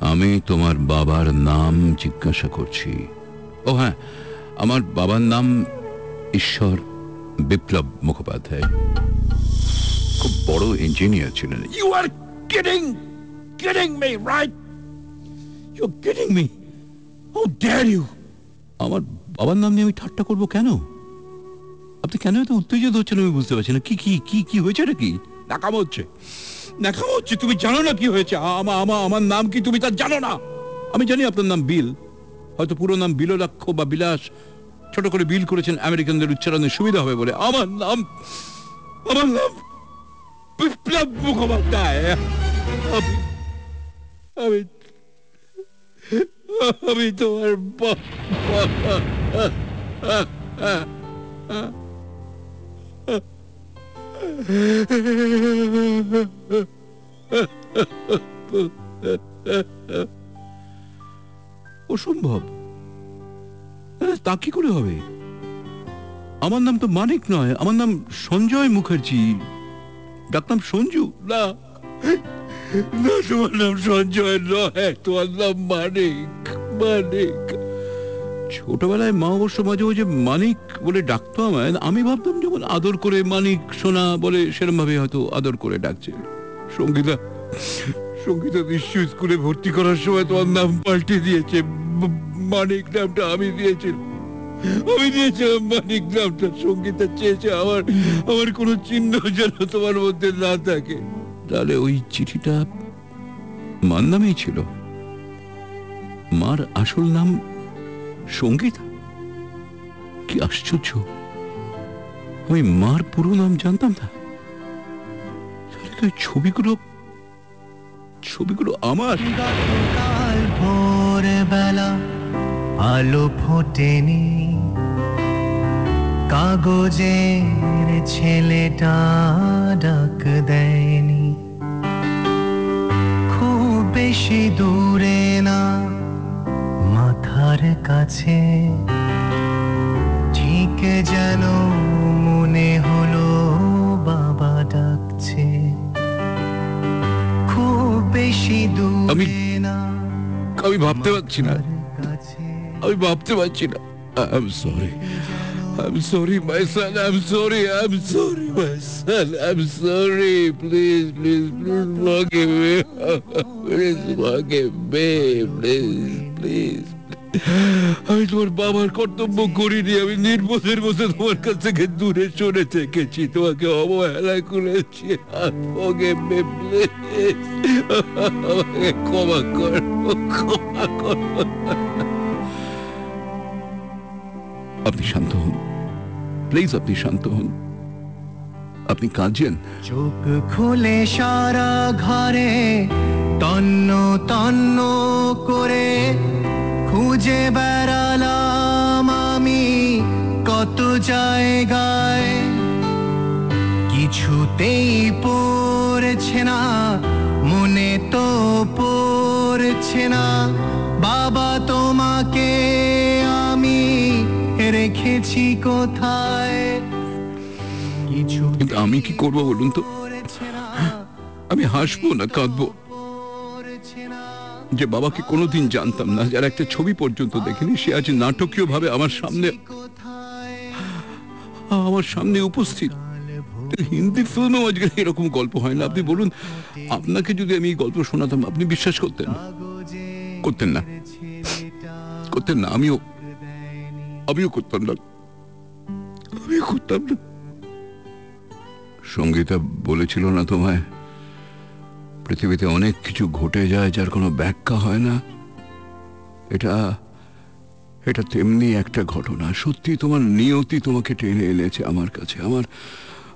আমি তোমার বাবার নাম জিজ্ঞাসা করছি ও হ্যাঁ আমার বাবার নাম ঈশ্বর বিপ্লব মুখোপাধ্যায় খুব বড় ইঞ্জিনিয়ার ছিলেন You are kidding! Kidding me, right? You're kidding me How dare you! আমার বাবার নাম নিয়ে আমি ঠাট্টা করব কেন? আপনি কেন এত উত্তেজিত হচ্ছেন আমি বুঝতে পারছি না। কি কি কি কি হয়েছে এটা কি? নাকাম হচ্ছে। নাকাম হচ্ছে। তুমি জানো না কি হয়েছে। আমার আমার নাম কি তুমি তা জানো না। আমি জানি আপনার নাম বিল। হয়তো পুরো নাম বিললাক্ষ বা বিলাস। ছোট করে বিল করেছেন আমেরিকানদের উচ্চারণে সুবিধা হবে বলে। আমার নাম আমার নাম বিপ্লব মুখোপাধ্যায়। আমি আমি তোমার অসম্ভব। তা কি করে হবে? আমার নাম তো মানিক নয়, আমার নাম সঞ্জয় মুখার্জি। ডাকনাম সঞ্জু। না। না তোমার নাম সঞ্জয় নয় তোমার নাম মানিক মানিক। ছোটবেলায় মা অবশ্য মাঝে মাঝে মানিক বলে ডাকতো আমায়। আমি ভাবতাম যেমন আদর করে মানিক সোনা বলে সেরম ভাবে হয়তো আদর করে ডাকছে। সঙ্গীতা সঙ্গীতা নিশ্চয় স্কুলে ভর্তি করার সময় তোমার নাম পাল্টে দিয়েছে। মানিক নামটা আমি দিয়েছিলাম আমি দিয়েছিলাম মানিক নামটা। সঙ্গীতা চেয়েছে আমার আমার কোনো চিহ্ন যেন তোমার মধ্যে না থাকে। তাহলে ওই চিঠিটা মার নামেই ছিল। মার আসল নাম সঙ্গীতা? কি আশ্চর্য। আমি মার পুরো নাম জানতাম না। ছবিগুলো ছবিগুলো আমার। কাল ভোরবেলা আলো ফোটেনি। কাগজের ছেলেটা ডাক দেয়নি বেশি দূরে না। মাথার কাছে ঠিক যেন মনে হলো বাবা ডাকছে। খুব বেশি দূরে আমি- না। আমি ভাবতে পারছি না। আমি ভাবতে পারছি না। I am sorry I'm sorry, my son. I'm sorry. I'm sorry, my son. I'm sorry. Please, please, please forgive me. Please forgive me. Please, please. আমি তোমার বাবার কর্তব্য করিনি আমি নির্বোধের মধ্যে তোমার কাছ থেকে দূরে সরে থেকেছি তোমাকে অবহেলা করেছি ক্ষমা করো ক্ষমা করো আপনি শান্ত হন। প্লিজ আপনি শান্ত হন। আপনি কাঁদছেন। চোখ খুলে সারা ঘরে, তন্ন তন্ন করে খুঁজে বেড়ালাম আমি কত জায়গায়। কিছুতেই পড়ছে না, মনে তো পড়ছে না, বাবা তোমাকে রেখেছি কোথায়? কিছু কিন্তু আমি কি করব বলুন তো? আমি হাসবো না কাঁদবো। যে বাবাকে কোনোদিন জানতাম না যার একটা ছবি পর্যন্ত দেখিনি সে আজ নাটকীয় ভাবে আমার সামনে আমার সামনে উপস্থিত। হিন্দি ফিল্মেও আজকে এরকম গল্প হয় না। আপনি বলুন আপনাকে যদি আমি এই গল্প শোনাতাম আপনি বিশ্বাস করতেন? করতেন না। করতেন না আমিও আমিও করতাম না। আমিও করতাম না। সঙ্গীতা বলেছিল না তোমায়, পৃথিবীতে অনেক কিছু ঘটে যায় যার কোনো ব্যাখ্যা হয় না। এটা এটা তেমনি একটা ঘটনা। সত্যি তোমার নিয়তি তোমাকে টেনে এনেছে আমার কাছে। আমার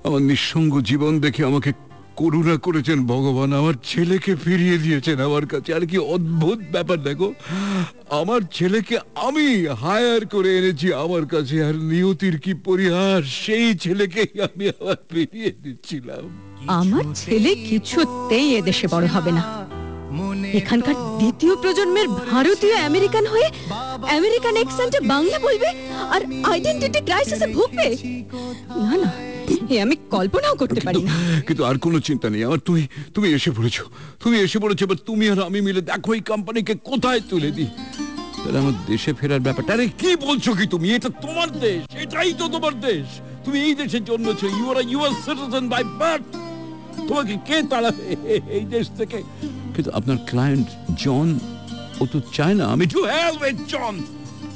আমার নিঃসঙ্গ জীবন দেখে আমাকে করুণা করেছেন ভগবান, আমার ছেলেকে ফিরিয়ে দিয়েছেন আমার কাছে। আর কি অদ্ভুত ব্যাপার, দেখো। আমার ছেলেকে আমি হায়ার করে এনেছি, আমার কাছে আর নিয়তির কি পরিহার? সেই ছেলেকে আমি আবার ফিরিয়ে দিচ্ছিলাম। আমার ছেলে কিছুতেই এদেশে বড় হবে না। এখানকার দ্বিতীয় প্রজন্মের ভারতীয় আমেরিকান হয়ে আমেরিকান অ্যাকসেন্টে বাংলা বলবে আর আইডেন্টিটি ক্রাইসিসে ভুগবে? না না এ আমি কল্পনাও করতে পারি না। কিন্তু আর কোনো চিন্তা নেই আমার তুমি তুমি এসে পড়েছো তুমি এসে পড়েছো এবার তুমি আর আমি মিলে দেখো এই কোম্পানিকে কোথায় তুলে দিই। তাহলে আমার দেশে ফেরার ব্যাপারটা আরে কি বলছো কি তুমি? এটা তোমার দেশ এটাই তো তোমার দেশ। তুমি এই দেশে জন্মেছো you are your citizen by birth তোমাকে কে তাড়াবে এই দেশ থেকে? কিন্তু আপনার ক্লায়েন্ট জন ও তো চায় না আমি to hell with John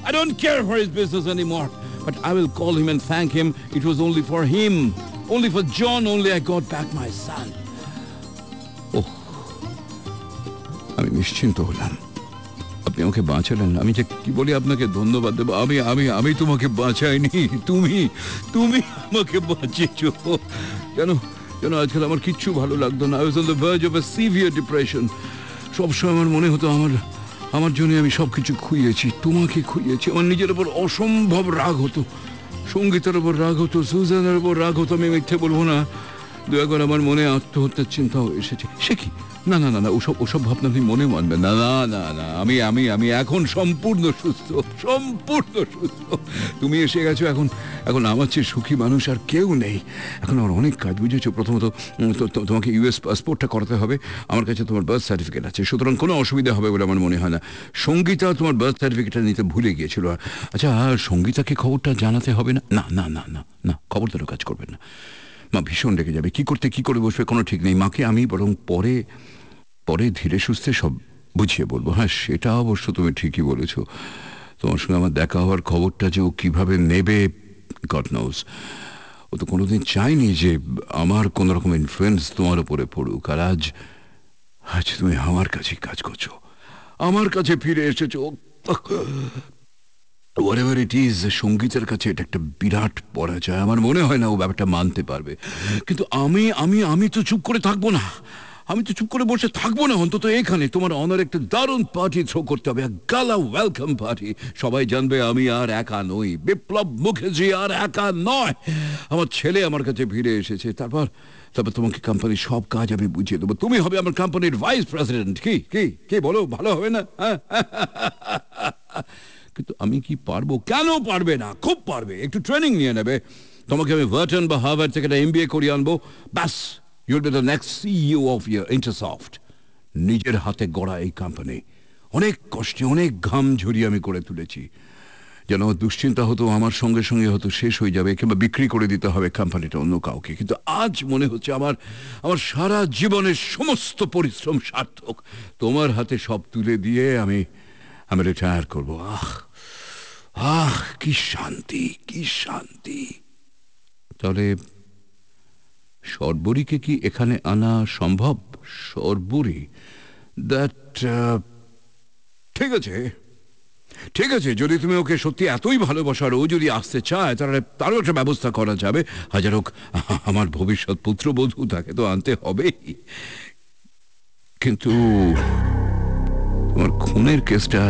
I don't care for his business anymore. But I will call him and thank him. It was only for him. Only for John only I got back my son. Oh. আমি নিশ্চিন্ত হলাম আপনি আমাকে বাঁচালেন আমি যে কি বলি আপনাকে ধন্যবাদ দেবো আমি আমি আমি তোমাকে বাঁচাইনি তুমি তুমি আমাকে বাঁচিয়েছো কেন কেন আজকাল আমার কিচ্ছু ভালো লাগতো না। I was on the verge of a severe depression সবসময় আমার মনে হতো, আমার আমার জন্য আমি সব কিছু খুইয়েছি, তোমাকে খুইয়েছি। আমার নিজের ওপর অসম্ভব রাগ হতো। সঙ্গীতের ওপর রাগ হতো, সুজানের ওপর রাগ হতো, আমি মিথ্যে বলব না। দু একবার আমার মনে আত্মহত্যার চিন্তাও এসেছে। সে কি? না না না না ওসব ওসব ভাবনা আপনি মনে মানবেন না না না না আমি আমি আমি এখন সম্পূর্ণ সুস্থ সম্পূর্ণ সুস্থ তুমি এসে গেছো এখন এখন আমার চেয়ে সুখী মানুষ আর কেউ নেই এখন আমার অনেক কাজ বুঝেছ প্রথমত তোমাকে ইউএস পাসপোর্টটা করাতে হবে আমার কাছে তোমার বার্থ সার্টিফিকেট আছে সুতরাং কোনো অসুবিধা হবে বলে আমার মনে হয় না সঙ্গীতা তোমার বার্থ সার্টিফিকেটটা নিতে ভুলে গিয়েছিল আচ্ছা সঙ্গীতাকে খবরটা জানাতে হবে না না না না না না খবরদারও কাজ করবেন না মা ভীষণ রেগে যাবে কি করতে কি করে বসবে কোনো ঠিক নেই মাকে আমি বরং পরে পরে ধীরে সুস্থে সব বুঝিয়ে বলব। হ্যাঁ সেটা অবশ্য তুমি ঠিকই বলেছ। তোমার সঙ্গে আমার দেখা হওয়ার খবরটা যে ও কীভাবে নেবে গড নোজ ও তো কোনোদিন চাইনি যে আমার কোনো রকম ইনফ্লুয়েন্স তোমার উপরে পড়ুক। আর আজ আজ তুমি আমার কাছে কাজ করছ। আমার কাছে ফিরে এসেছ। It is, সঙ্গীতের কাছে এটা একটা বিরাট পরাজয়। আমার মনে হয় না ও ব্যাপারটা মানতে পারবে। কিন্তু আমি আমি আমি তো চুপ করে থাকব না। আমি তো চুপ করে বসে থাকব না, অন্তত এখানে। তোমার অনার একটা দারুণ পার্টি থ্রো করতে হবে গালা ওয়েলকাম পার্টি সবাই জানবে আমি আর একা নই, বিপ্লব মুখার্জি আর একা নয়। আমার ছেলে আমার কাছে ভিড়ে এসেছে। তারপর তারপর তোমাকে কোম্পানির সব কাজ আমি বুঝিয়ে দেবো। তুমি হবে আমার কোম্পানির ভাইস প্রেসিডেন্ট কি কি কি বলো, ভালো হবে না? হ্যাঁ? কিন্তু আমি কি পারব? কেন পারবে না? খুব পারবে। একটু ট্রেনিং নিয়ে নেবে। তোমাকে আমি ভার্টন বা হার্ভার্ড থেকে একটা এমবিএ করিয়ে আনব। ব্যাস। You'll be the next CEO of your Intersoft নিজের হাতে গড়া এই কোম্পানি অনেক কষ্টে, অনেক ঘাম ঝরিয়ে আমি করে তুলেছি। যেন আমার দুশ্চিন্তা হতো, আমার সঙ্গে সঙ্গে হয়তো শেষ হয়ে যাবে, কিংবা বিক্রি করে দিতে হবে কোম্পানিটা অন্য কাউকে। কিন্তু আজ মনে হচ্ছে আমার আমার সারা জীবনের সমস্ত পরিশ্রম সার্থক। তোমার হাতে সব তুলে দিয়ে আমি আমি রিটায়ার করব। আহ আহ, কি শান্তি কি শান্তি। তাহলে সর্বরীকে কি এখানে আনা সম্ভব? সর্বরী? দ্যাট ঠিক আছে। ঠিক আছে, যদি তুমি ওকে সত্যি এতই ভালোবাসার ও যদি আসতে চায়, তাহলে তারও একটা ব্যবস্থা করা যাবে। হাজার হোক, আমার ভবিষ্যৎ পুত্রবধূ তাকে তো আনতে হবেই। কিন্তু তোমার খুনের কেসটা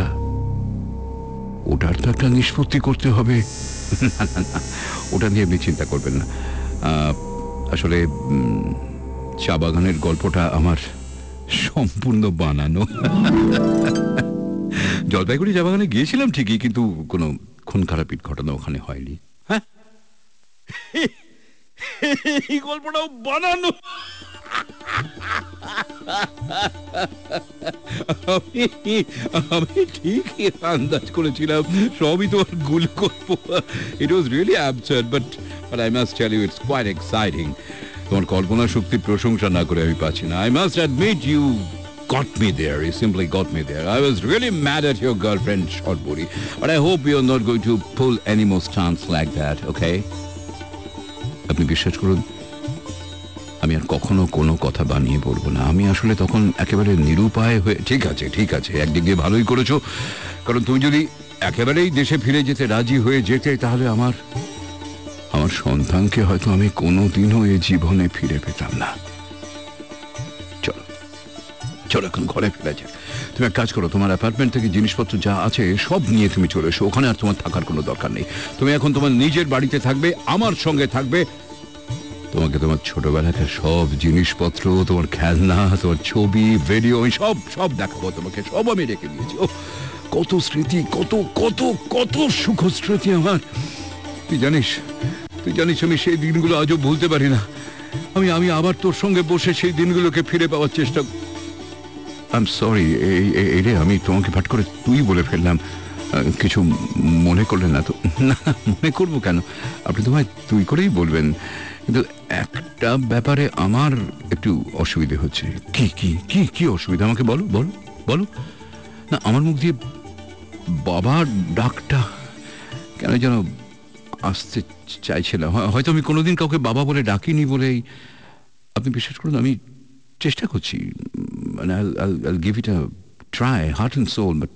ওটার তো একটা নিষ্পত্তি করতে হবে। ওটা নিয়ে আপনি চিন্তা করবেন না। আসলে চা বাগানের গল্পটা আমার সম্পূর্ণ বানানো। জলপাইগুড়ি চা বাগানে গিয়েছিলাম ঠিকই, কিন্তু কোনো খুন খারাপির ঘটনা ওখানে হয়নি। হ্যাঁ? এই গল্পটাও বানানো! আমি আমি ঠিকই আন্দাজ করেছিলাম সবই তোমার গুল গল্প it was really absurd but but I must tell you it's quite exciting তোমার কল্পনা শক্তির প্রশংসা না করে আমি পাচ্ছি না I must admit you got me there. You simply got me there. I was really mad at your girlfriend, Shortburi. But I hope you're not going to pull any more stunts like that, okay? আপনি বিশ্বাস করুন আমি আর কখনো কোনো কথা বানিয়ে বলব না। আমি আসলে তখন একেবারে নিরুপায় হয়ে ঠিক আছে ঠিক আছে, একদিক দিয়ে ভালোই করেছ। কারণ তুমি যদি একেবারেই দেশে ফিরে যেতে রাজি হয়ে যেতে, তাহলে আমার আমার সন্তানকে হয়তো আমি কোনোদিনও এ জীবনে ফিরে পেতাম না। চলো চলো এখন ঘরে ফিরে যাক। তুমি এক কাজ করো, তোমার অ্যাপার্টমেন্ট থেকে জিনিসপত্র যা আছে, সব নিয়ে তুমি চলে এসো। ওখানে আর তোমার থাকার কোনো দরকার নেই। তুমি এখন তোমার নিজের বাড়িতে থাকবে, আমার সঙ্গে থাকবে তোমাকে তোমার ছোটবেলাকার সব জিনিসপত্র, তোমার খেলনা, তোমার ছবি ভিডিও আমি সব সব দেখাবো তোমাকে, সব আমি রেখে দিয়েছি। ও কত স্মৃতি, কত কত কত সুখ স্মৃতি আমার। তুই জানিস তুই জানিস আমি সেই দিনগুলো আজও ভুলতে পারি না। আমি আমি আবার তোর সঙ্গে বসে সেই দিনগুলোকে ফিরে পাওয়ার চেষ্টা আই এম সরি এই রে, আমি তোমাকে ফাট করে তুই বলে ফেললাম। কিছু মনে করলেন না তো? না, মনে করব কেন? আপনি তোমায় তুই করেই বলবেন। কিন্তু একটা ব্যাপারে আমার একটু অসুবিধে হচ্ছে। কি কি কি কি অসুবিধা? আমাকে বলো বলো বলো। না, আমার মুখ দিয়ে বাবার ডাকটা কেন যেন আসতে চাইছিলাম হয়- হয়তো আমি কোনোদিন কাউকে বাবা বলে ডাকিনি বলেই। আপনি বিশ্বাস করুন, আমি চেষ্টা করছি। মানে give it try heart and soul but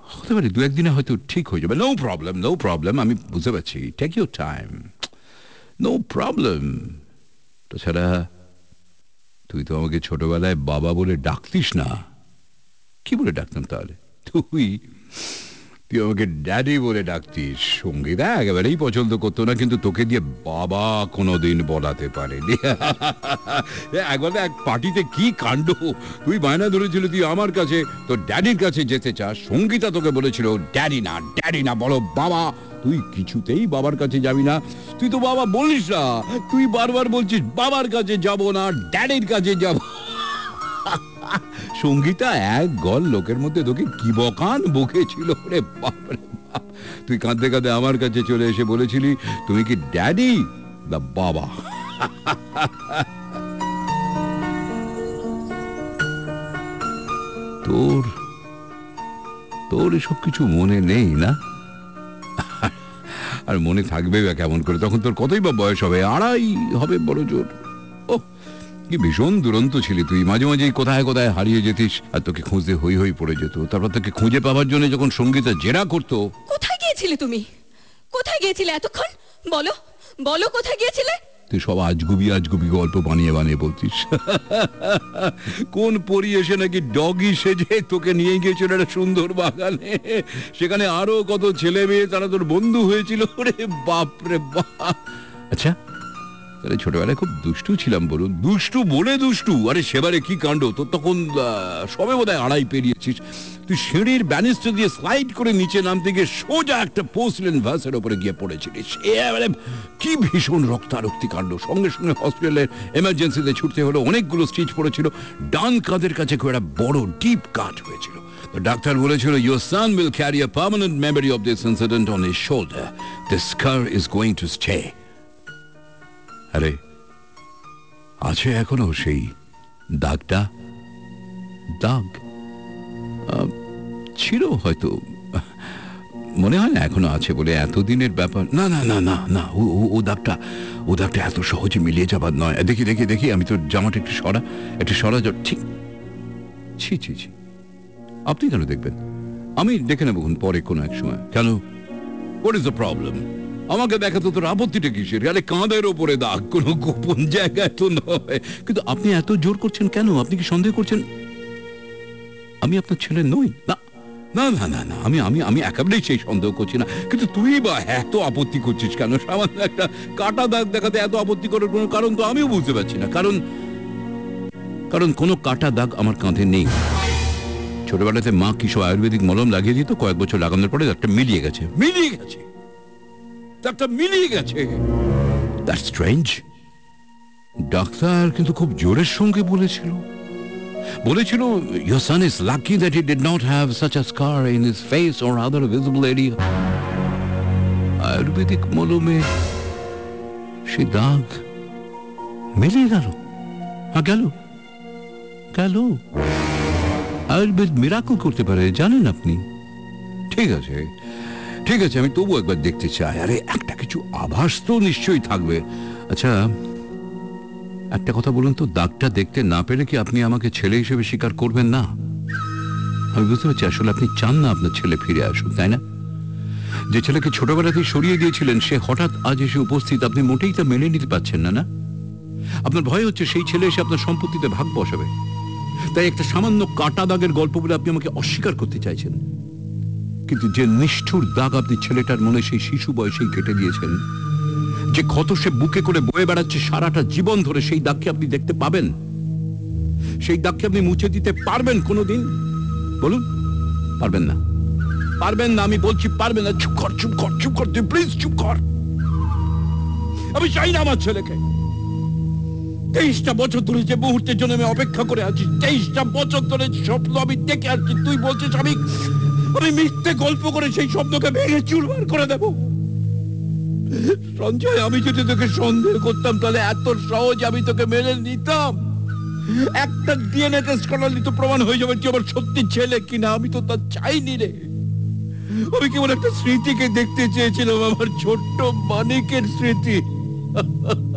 হতে পারে দু একদিনে হয়তো ঠিক হয়ে যাবে। নো প্রবলেম নো প্রবলেম আমি বুঝতে পারছি। Take your time no problem তাছাড়া তুই তো আমাকে ছোটবেলায় বাবা বলে ডাকতিস না। কি বলে ডাকতাম তাহলে? তুই তুই আমাকে ড্যাডি বলে ডাকতিস। সঙ্গীতা একেবারেই পছন্দ করতো না, কিন্তু তোকে দিয়ে বাবা কোনোদিন বলাতে পারেনি। একবার এক পার্টিতে কি কাণ্ড? তুই বায়না ধরেছিল, তুই আমার কাছে, তোর ড্যাডির কাছে যেতে চাস। সঙ্গীতা তোকে বলেছিল ড্যাডি না ড্যাডি না, বলো বাবা। তুই কিছুতেই বাবার কাছে যাবি না। তুই তো বাবা বলিস না। তুই বারবার বলছিস, বাবার কাছে যাব না, ড্যাডির কাছে যাব সঙ্গীতা, এক গল লোকের মধ্যে তোকে কি বকান বকেছিল রে বাপরে বাপ। তুই কাঁদতে কাঁদতে আমার কাছে চলে এসে বলেছিলি, তুমি কি ড্যাডি না বাবা? তোর তোর এসব কিছু মনে নেই না? আর মনে থাকবে বা কেমন করে? তখন তোর কতই বা বয়স হবে? আড়াই হবে, বড় জোর। ও কি ভীষণ দুরন্ত ছিলি তুই। মাঝে মাঝে কোথায় কোথায় হারিয়ে যেতিস আর তোকে খুঁজতে হই হই পড়ে যেত। তারপর তোকে খুঁজে পাওয়ার জন্য যখন সঙ্গীতা জেরা করতো। কোথায় গিয়েছিলে তুমি? কোথায় গিয়েছিলে এতক্ষণ? বলো বলো কোথায় গিয়েছিলে? তুই সব আজগুবি আজগুবি গল্প বানিয়ে বানিয়ে বলতিস। কোন পরি এসে নাকি ডগি সেজে তোকে নিয়ে গিয়েছিল একটা সুন্দর বাগানে? সেখানে আরও কত ছেলে মেয়ে তারা তোর বন্ধু হয়েছিল। রে বাপ রে বাপ। আচ্ছা তাহলে ছোটবেলায় খুব দুষ্টু ছিলাম বলুন। দুষ্টু বলে দুষ্টু। আরে সেবারে কি কাণ্ড? তোর তখন সবে বোধহয় আড়াই পেরিয়েছিস। সিঁড়ির ব্যানিস্টার দিয়ে স্লাইড করে নিচে নামতে গিয়ে সোজা একটা পোস্টলেন ভাসের ওপরে গিয়ে পড়েছিলিস। এবারে কি ভীষণ রক্তারক্তি কাণ্ড। সঙ্গে সঙ্গে হসপিটালের এমার্জেন্সিতে ছুটতে হলো, অনেকগুলো স্টিচ পড়েছিল। ডান কাঁধের কাছে খুব একটা বড়, ডিপ কাট হয়েছিল। ডাক্তার বলেছিল your son will carry a permanent memory of this incident on his shoulder the scar is going to stay আরে, আছে এখনও সেই দাগটা? দাগ? ছিল হয়তো। মনে হয় না এখনও আছে বলে এতদিনের ব্যাপার। না না না না না, ও, ও- ও দাগটা এত সহজে মিলিয়ে যাবার নয়। দেখি দেখি দেখি, আমি তো জামাটা একটু সরা একটু সরা ঠিক ছি ছি ছি আপনি কেন দেখবেন? আমি দেখে নেব পরে কোনো এক সময়। কেন? হোয়াট ইজ দ্য প্রবলেম আমাকে দেখাতে তোর আপত্তিটা কিসের? আরে কাঁধের ওপরে দাগ, কোনো গোপন জায়গায় তো নয়। কিন্তু আপনি এত জোর করছেন কেন? আপনি কি সন্দেহ করছেন? আমি আপনার ছেলে নই, না? না না না না, আমি আমি আমি একেবারেই সেই সন্দেহ করছি না। কিন্তু তুই বা এত আপত্তি করছিস কেন? সামান্য একটা কাটা দাগ দেখাতে এত আপত্তি করার কোনো কারণ তো আমিও বুঝতে পারছি না। কারণ কারণ কোনো কাটা দাগ আমার কাঁধে নেই। ছোটবেলাতে মা কিছু আয়ুর্বেদিক মলম লাগিয়ে দিত, কয়েক বছর লাগানোর পরে দাগটা মিলিয়ে গেছে। মিলিয়ে গেছে! দাগটা মিলিয়ে গেছে! দ্যাটস স্ট্রেঞ্জ ডাক্তার কিন্তু খুব জোরের সঙ্গে বলেছিল। বলেছিল your son is lucky that he did not have such a scar in his face or other visible area? Ayurvedic মলমে সে দাগ মিলিয়ে গেল হ্যাঁ গেল গেল আয়ুর্বেদ মিরাকল করতে পারে জানেন আপনি ঠিক আছে ঠিক আছে আমি তবু একবার দেখতে চাই আরে একটা কিছু আভাস তো নিশ্চয়ই থাকবে আচ্ছা একটা কথা বলুন তো, দাগটা দেখতে না পেলে কি আপনি আমাকে ছেলে হিসেবে স্বীকার করবেন না? আমি বুঝতে পারছি, আসলে আপনি চান না আপনার ছেলে ফিরে আসুক, তাই না? যে ছেলেকে ছোটবেলাতেই সরিয়ে দিয়েছিলেন, সে হঠাৎ আজ এসে উপস্থিত, আপনি মোটেই তা মেনে নিতে পারছেন না না? আপনার ভয় হচ্ছে সেই ছেলে এসে আপনার সম্পত্তিতে ভাগ বসাবে। তাই একটা সামান্য কাটা দাগের গল্প বলে আপনি আমাকে অস্বীকার করতে চাইছেন। কিন্তু যে নিষ্ঠুর দাগ আপনি ছেলেটার মনে সেই শিশু বয়সেই কেটে দিয়েছেন যে ক্ষত সে বুকে করে বয়ে বেড়াচ্ছে সারাটা জীবন ধরে, সেই দাগকে আপনি দেখতে পাবেন। সেই দাগকে আপনি মুছে দিতে পারবেন কোনোদিন? বলুন, পারবেন না। পারবেন না, আমি বলছি পারবেন না। চুপ কর চুপ কর চুপ কর, তুই প্লিজ চুপ কর। আমি চাই না আমার ছেলেকে। তেইশটা বছর ধরে যে মুহূর্তের জন্য আমি অপেক্ষা করে আছি, তেইশটা বছর ধরে স্বপ্ন আমি দেখে আসছি, তুই বলছিস আমি আমি মিথ্যে গল্প করে সেই স্বপ্নকে ভেঙে চুরমার করে দেবো। সঞ্জয়, আমি যদি তোকে সন্দেহ করতাম, তাহলে এত সহজ আমি তোকে মেনে নিতাম। একটা ডিএনএ টেস্ট করালে তো প্রমাণ হয়ে যাবে তুই আমার সত্যি ছেলে কিনা, আমি তো তা চাইনি রে। আমি কেবল একটা স্মৃতিকে দেখতে চেয়েছিলাম, আমার ছোট্ট মানিকের স্মৃতি।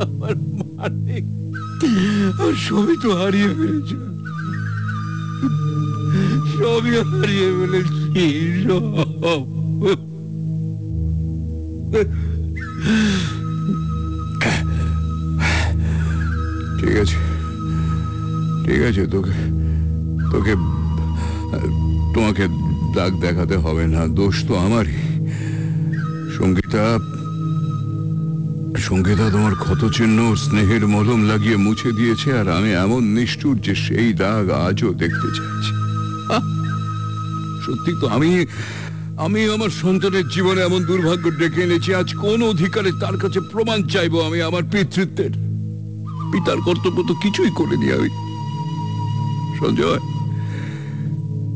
আমার মানিক সবই তো হারিয়ে ফেলেছ। সবই হারিয়ে ফেলেছি, সব। ঠিক আছে ঠিক আছে, তোকে তোকে, তোমাকে দাগ দেখাতে হবে না, দোষ তো আমারই সঙ্গীতা সঙ্গীতা তোমার ক্ষত চিহ্ন স্নেহের মলম লাগিয়ে মুছে দিয়েছে আর আমি এমন নিষ্ঠুর যে সেই দাগ আজও দেখতে চাইছি! সত্যি তো আমি আমি আমার সন্তানের জীবনে এমন দুর্ভাগ্য ডেকে এনেছি, আজ কোন অধিকারে তার কাছে প্রমাণ চাইব আমি আমার পিতৃত্বের। পিতার কর্তব্য তো কিছুই করে করিনি আমি। সঞ্জয়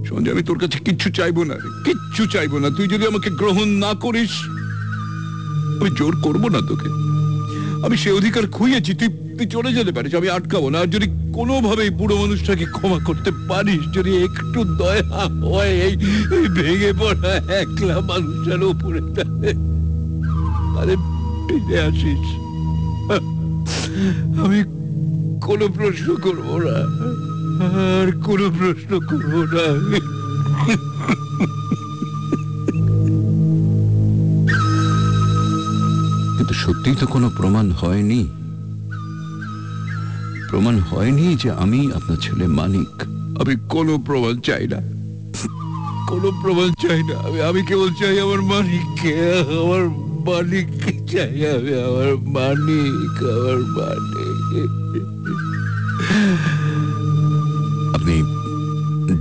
সঞ্জয়, আমি তোর কাছে কিচ্ছু চাইব না কিচ্ছু চাইব না। তুই যদি আমাকে গ্রহণ না করিস, আমি জোর করব না তোকে। আমি সে অধিকার খুইয়েছি, তুই তুই চলে যেতে পারিস আমি আটকাবো না। আর যদি কোনোভাবে এই বুড়ো মানুষটাকে ক্ষমা করতে পারিস, যদি একটু দয়া হয়, এই ভেঙে পড়া একলা মানুষের উপরে তাহলে ফিরে আসিস। আমি কোনো প্রশ্ন করব না। আর কোনো প্রশ্ন করব না। কিন্তু সত্যিই তো কোনো প্রমাণ হয়নি। প্রমাণ হয়নি যে আমি আপনার ছেলে মানিক। আমি কোনো প্রমাণ চাই না। কোনো প্রমাণ চাই না। আমি আমি কেবল চাই আমার মানিককে। আমার মানিককে চাই আমি। আমার মানিক আমার মানিক। আপনি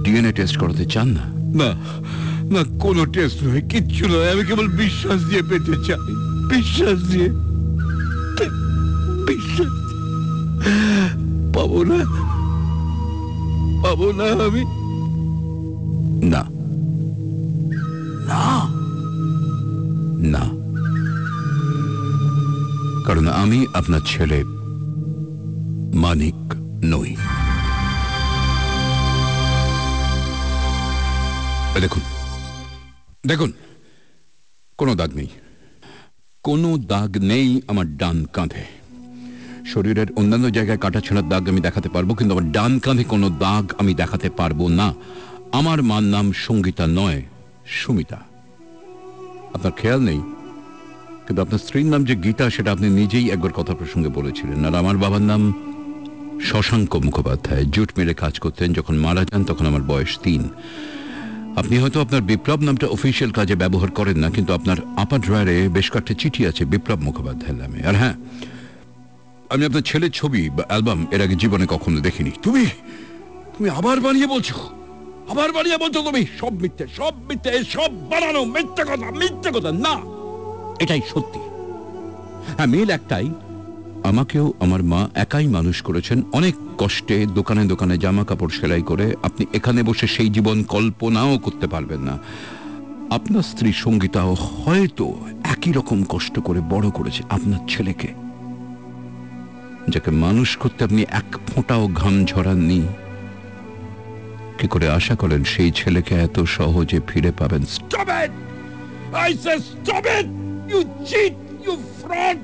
ডিএনএ টেস্ট করাতে চান না? না। না কোনো টেস্ট নয় কিচ্ছু নয়। আমি কেবল বিশ্বাস দিয়ে পেতে চাই। বিশ্বাস দিয়ে বিশ্বাস পাবো না। পাবো না আমি। না। না? না। কারণ আমি আপনার ছেলে মানিক নই। দেখুন। দেখুন কোনো দাগ নেই। কোনো দাগ নেই আমার ডান কাঁধে। শরীরের অন্যান্য জায়গায় কাটা ছেঁড়ার দাগ আমি দেখাতে পারব, কিন্তু আমার ডান কাঁধে কোনো দাগ আমি দেখাতে পারব না। আমার মার নাম সঙ্গীতা নয়, সুমিতা। আপনার খেয়াল নেই? কিন্তু আপনার স্ত্রীর নাম যে গীতা, সেটা আপনি নিজেই একবার কথা প্রসঙ্গে বলেছিলেন। আর আমার বাবার নাম শশাঙ্ক মুখোপাধ্যায়। জুট মিলে কাজ করতেন, যখন মারা যান, তখন আমার বয়স তিন। আপনি হয়তো আপনার বিপ্লব নামটা অফিসিয়াল কাজে ব্যবহার করেন না, কিন্তু আপনার আপার ড্রয়ারে বেশ কয়েকটা চিঠি আছে বিপ্লব মুখোপাধ্যায়ের নামে। আর হ্যাঁ আমি আপনার ছেলের ছবি বা অ্যালবাম এর আগে জীবনে কখনো দেখিনি। তুমি তুমি আবার বানিয়ে বলছো? আবার বানিয়ে বলছো তুমি? সব মিথ্যে সব মিথ্যে সব বানানো মিথ্যে কথা মিথ্যে কথা, না! এটাই সত্যি। হ্যাঁ মিল একটাই, আমাকেও আমার মা একাই মানুষ করেছেন। অনেক কষ্টে দোকানে দোকানে জামা কাপড় সেলাই করে আপনি এখানে বসে সেই জীবন কল্পনাও করতে পারবেন না। আপনার স্ত্রী সঙ্গীতাও হয়তো একই রকম কষ্ট করে বড় করেছে আপনার ছেলেকে। যাকে মানুষ করতে আপনি এক ফোঁটাও ঘাম ঝরাননি কি করে আশা করেন সেই ছেলেকে এত সহজে ফিরে পাবেন! I said stop it! You cheat! You fraud!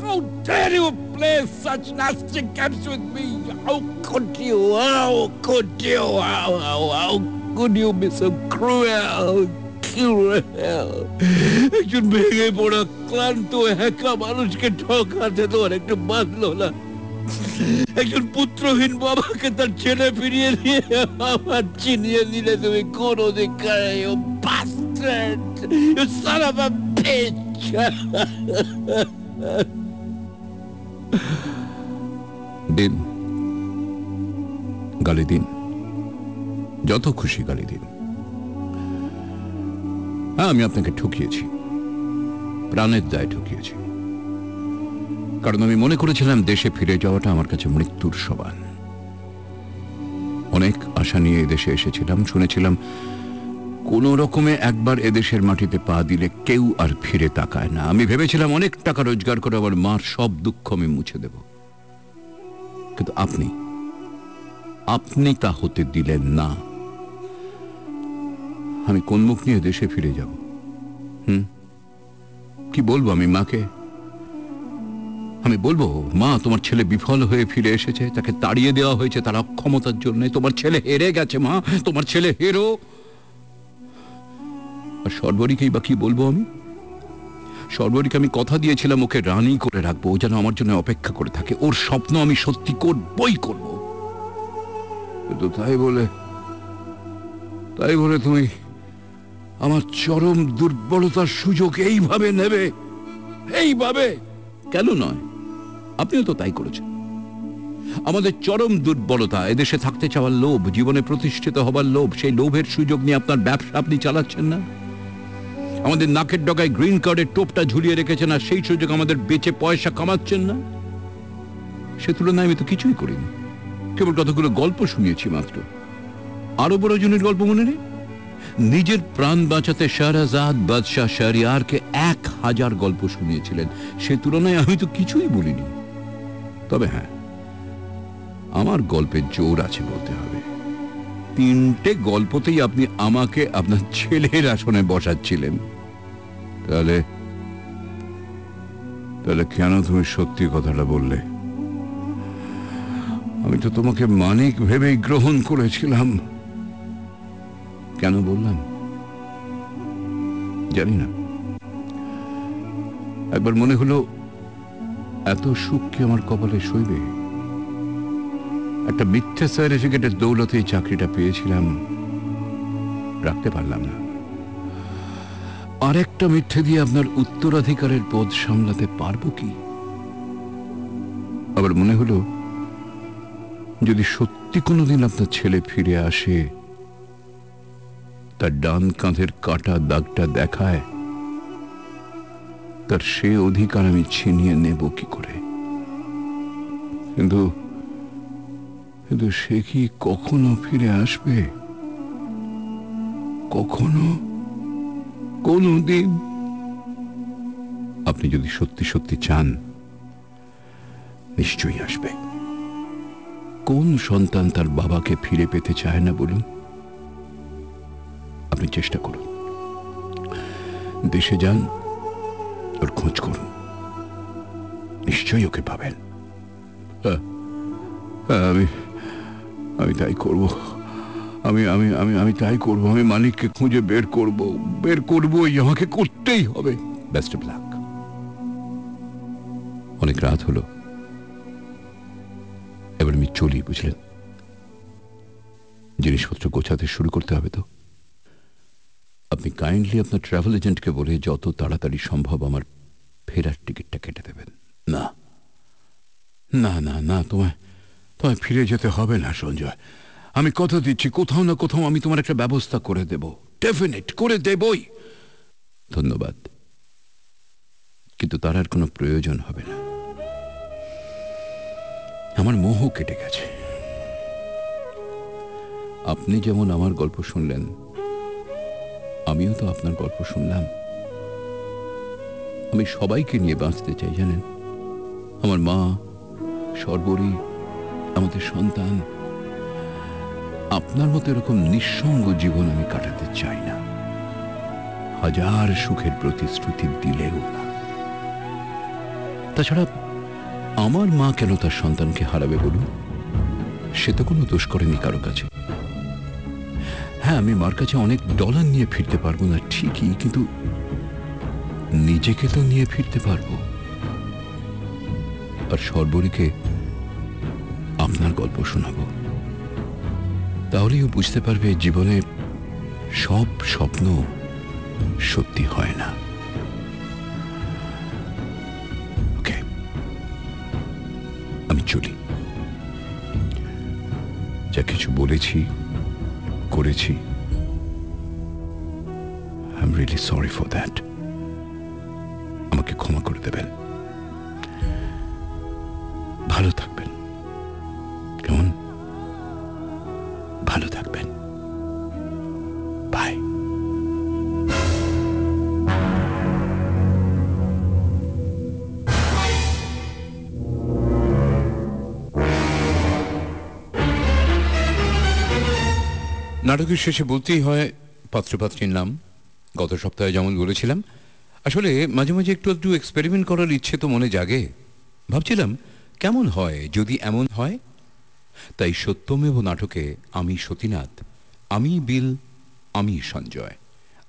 How dare you play such nasty games with me? How could you? How could you? How, how, how could you be so cruel? Cruel! একজন ভেঙে পড়া ক্লান্ত, একা মানুষকে ঠকাতে তোমার একটু বাঁধলো না একজন পুত্রহীন বাবাকে তার ছেলে ফিরিয়ে দিয়ে আমার চিনিয়ে দিলে তুমি কোন অধিকারে you bastard you son of a দিন, গালি দিন। যত খুশি গালি দিন। হ্যাঁ আমি আপনাকে ঠকিয়েছি, প্রাণের দায় ঠকিয়েছি। কারণ আমি মনে করেছিলাম দেশে ফিরে যাওয়াটা আমার কাছে মৃত্যুর সমান। অনেক আশা নিয়ে এদেশে এসেছিলাম, শুনেছিলাম কোন রকমে একবার এদেশের মাটিতে পা দিলে কেউ আর ফিরে তাকায় না। আমি ভেবেছিলাম অনেক টাকা রোজগার করে আমার মার সব দুঃখ আমি মুছে দেব। কিন্তু আপনি আপনি তা হতে দিলেন না। আমি কোন মুখ নিয়ে দেশে ফিরে যাব? হুম? কি বলব আমি মাকে? আমি বলব, মা, তোমার ছেলে বিফল হয়ে ফিরে এসেছে, তাকে তাড়িয়ে দেওয়া হয়েছে তার অক্ষমতার জন্য। তোমার ছেলে হেরে গেছে, মা, তোমার ছেলে হেরো। আর সর্বরিকেই বা কি বলব আমি? সর্বরিকে আমি কথা দিয়েছিলাম, ওকে রানি করে রাখব, ও যেন আমার জন্য অপেক্ষা করে থাকে। ওর স্বপ্ন আমি সত্যি করবই করব। তাই বলে তাই বলে তুমি আমার চরম দুর্বলতার সুযোগ এইভাবে নেবে? এইভাবে? কেন নয়? আপনিও তো তাই করেছেন। আমাদের চরম দুর্বলতা, এদেশে থাকতে চাওয়ার লোভ, জীবনে প্রতিষ্ঠিত হবার লোভ, সেই লোভের সুযোগ নিয়ে আপনার ব্যবসা আপনি চালাচ্ছেন না? আমাদের নাকের ডগায় গ্রিন কার্ডের টোপটা ঝুলিয়ে রেখেছেন আর সেই সুযোগ আমাদের বেচে পয়সা কামাচ্ছেন না? সে তুলনায় আমি তো কিছুই করিনি। কেবল কতগুলো গল্প শুনিয়েছি মাত্র। আরও বড় জনের গল্প মনে নেই? নিজের প্রাণ বাঁচাতে শাহরাজাদ বাদশাহ শাহরিয়ারকে এক হাজার গল্প শুনিয়েছিলেন। সে তুলনায় আমি তো কিছুই বলিনি। তবে হ্যাঁ আমার গল্পের জোর আছে বলতে হবে। তিনটে গল্পতেই আপনি আমাকে আপনার ছেলের আসনে বসাচ্ছিলেন। তাহলে তাহলে কেন তুমি সত্যি কথাটা বললে? আমি তো তোমাকে মানিক ভেবেই গ্রহণ করেছিলাম। কেন বললাম? জানি না। একবার মনে হলো, এত সুখ কি আমার কপালে সইবে? একটা মিথ্যে সার্টিফিকেটের দৌলতে এই চাকরিটা পেয়েছিলাম, রাখতে পারলাম না। আরেকটা মিথ্যে দিয়ে আপনার উত্তরাধিকারের পদ সামলাতে পারব কি? আবার মনে হলো, যদি সত্যি কোনোদিন আপনার ছেলে ফিরে আসে তার ডান কাঁধের কাটা দাগটা দেখায়, তার সে অধিকার আমি ছিনিয়ে নেব কি করে? কিন্তু কিন্তু সে কি কখনো ফিরে আসবে? কখনো? কোনো দিন আপনি যদি সত্যি সত্যি চান, নিশ্চয়ই আসবে। কোন সন্তান তার বাবাকে ফিরে পেতে চায় না বলুন? আপনি চেষ্টা করুন। দেশে যান ওর খোঁজ করুন। নিশ্চয়ই ওকে পাবেন। হ্যাঁ, হ্যাঁ, আমি আমি তাই করব। আমি আমি আমি আমি তাই করব। আমি মালিককে খুঁজে বের করব। বের করবই আমাকে করতেই হবে। বেস্ট অফ লাক অনেক রাত হলো। এবার আমি চলি বুঝলেন? জিনিসপত্র গোছাতে শুরু করতে হবে তো? আপনি কাইন্ডলি আপনার ট্রাভেল এজেন্টকে বলে যত তাড়াতাড়ি সম্ভব আমার ফেরার টিকিটটা কেটে দেবেন। না। না না না, তোমায় তোমায় ফিরে যেতে হবে না, সঞ্জয়। আমি কথা দিচ্ছি, কোথাও না কোথাও আমি তোমার একটা ব্যবস্থা করে দেব। ডেফিনেট করে দেবই। ধন্যবাদ। কিন্তু তার আর কোনো প্রয়োজন হবে না। আমার মোহ কেটে গেছে। আপনি যেমন আমার গল্প শুনলেন আমিও তো আপনার গল্প শুনলাম। আমি সবাইকে নিয়ে বাঁচতে চাই, জানেন? আমার মা, সর্বরী, আমাদের সন্তান, আপনার মতো এরকম নিঃসঙ্গ জীবন আমি কাটাতে চাই না। হাজার সুখের প্রতিশ্রুতি দিলেও না। তাছাড়া আমার মা কেন তার সন্তানকে হারাবে বলুন? সে তো কোনো দোষ করেনি কারও কাছে। হ্যাঁ আমি মার কাছে অনেক ডলার নিয়ে ফিরতে পারব না, ঠিকই, কিন্তু নিজেকে তো নিয়ে ফিরতে পারব। আর সর্বরীকে আপনার গল্প শোনাবো। তাহলেই ও বুঝতে পারবে জীবনে সব স্বপ্ন সত্যি হয় না। ওকে আমি চলি। যা কিছু বলেছি করেছি। I am really sorry for that আমাকে ক্ষমা করে দেবেন। নাটকের শেষে বলতেই হয়, পাত্রপাত্রীর নাম, গত সপ্তাহে যেমন বলেছিলাম। আসলে মাঝে মাঝে একটু একটু এক্সপেরিমেন্ট করার ইচ্ছে তো মনে জাগে। ভাবছিলাম, কেমন হয় যদি এমন হয়? তাই সত্যমেব নাটকে আমি সতীনাথ, আমি বিল, আমি সঞ্জয়।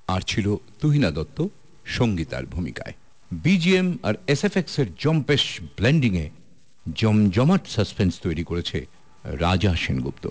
আর ছিল তুহিনা দত্ত, সঙ্গীতার ভূমিকায়। বিজিএম আর এসএফএক্স এর জম্পেশ ব্লেন্ডিংয়ে জমজমাট সাসপেন্স তৈরি করেছে রাজা সেনগুপ্ত।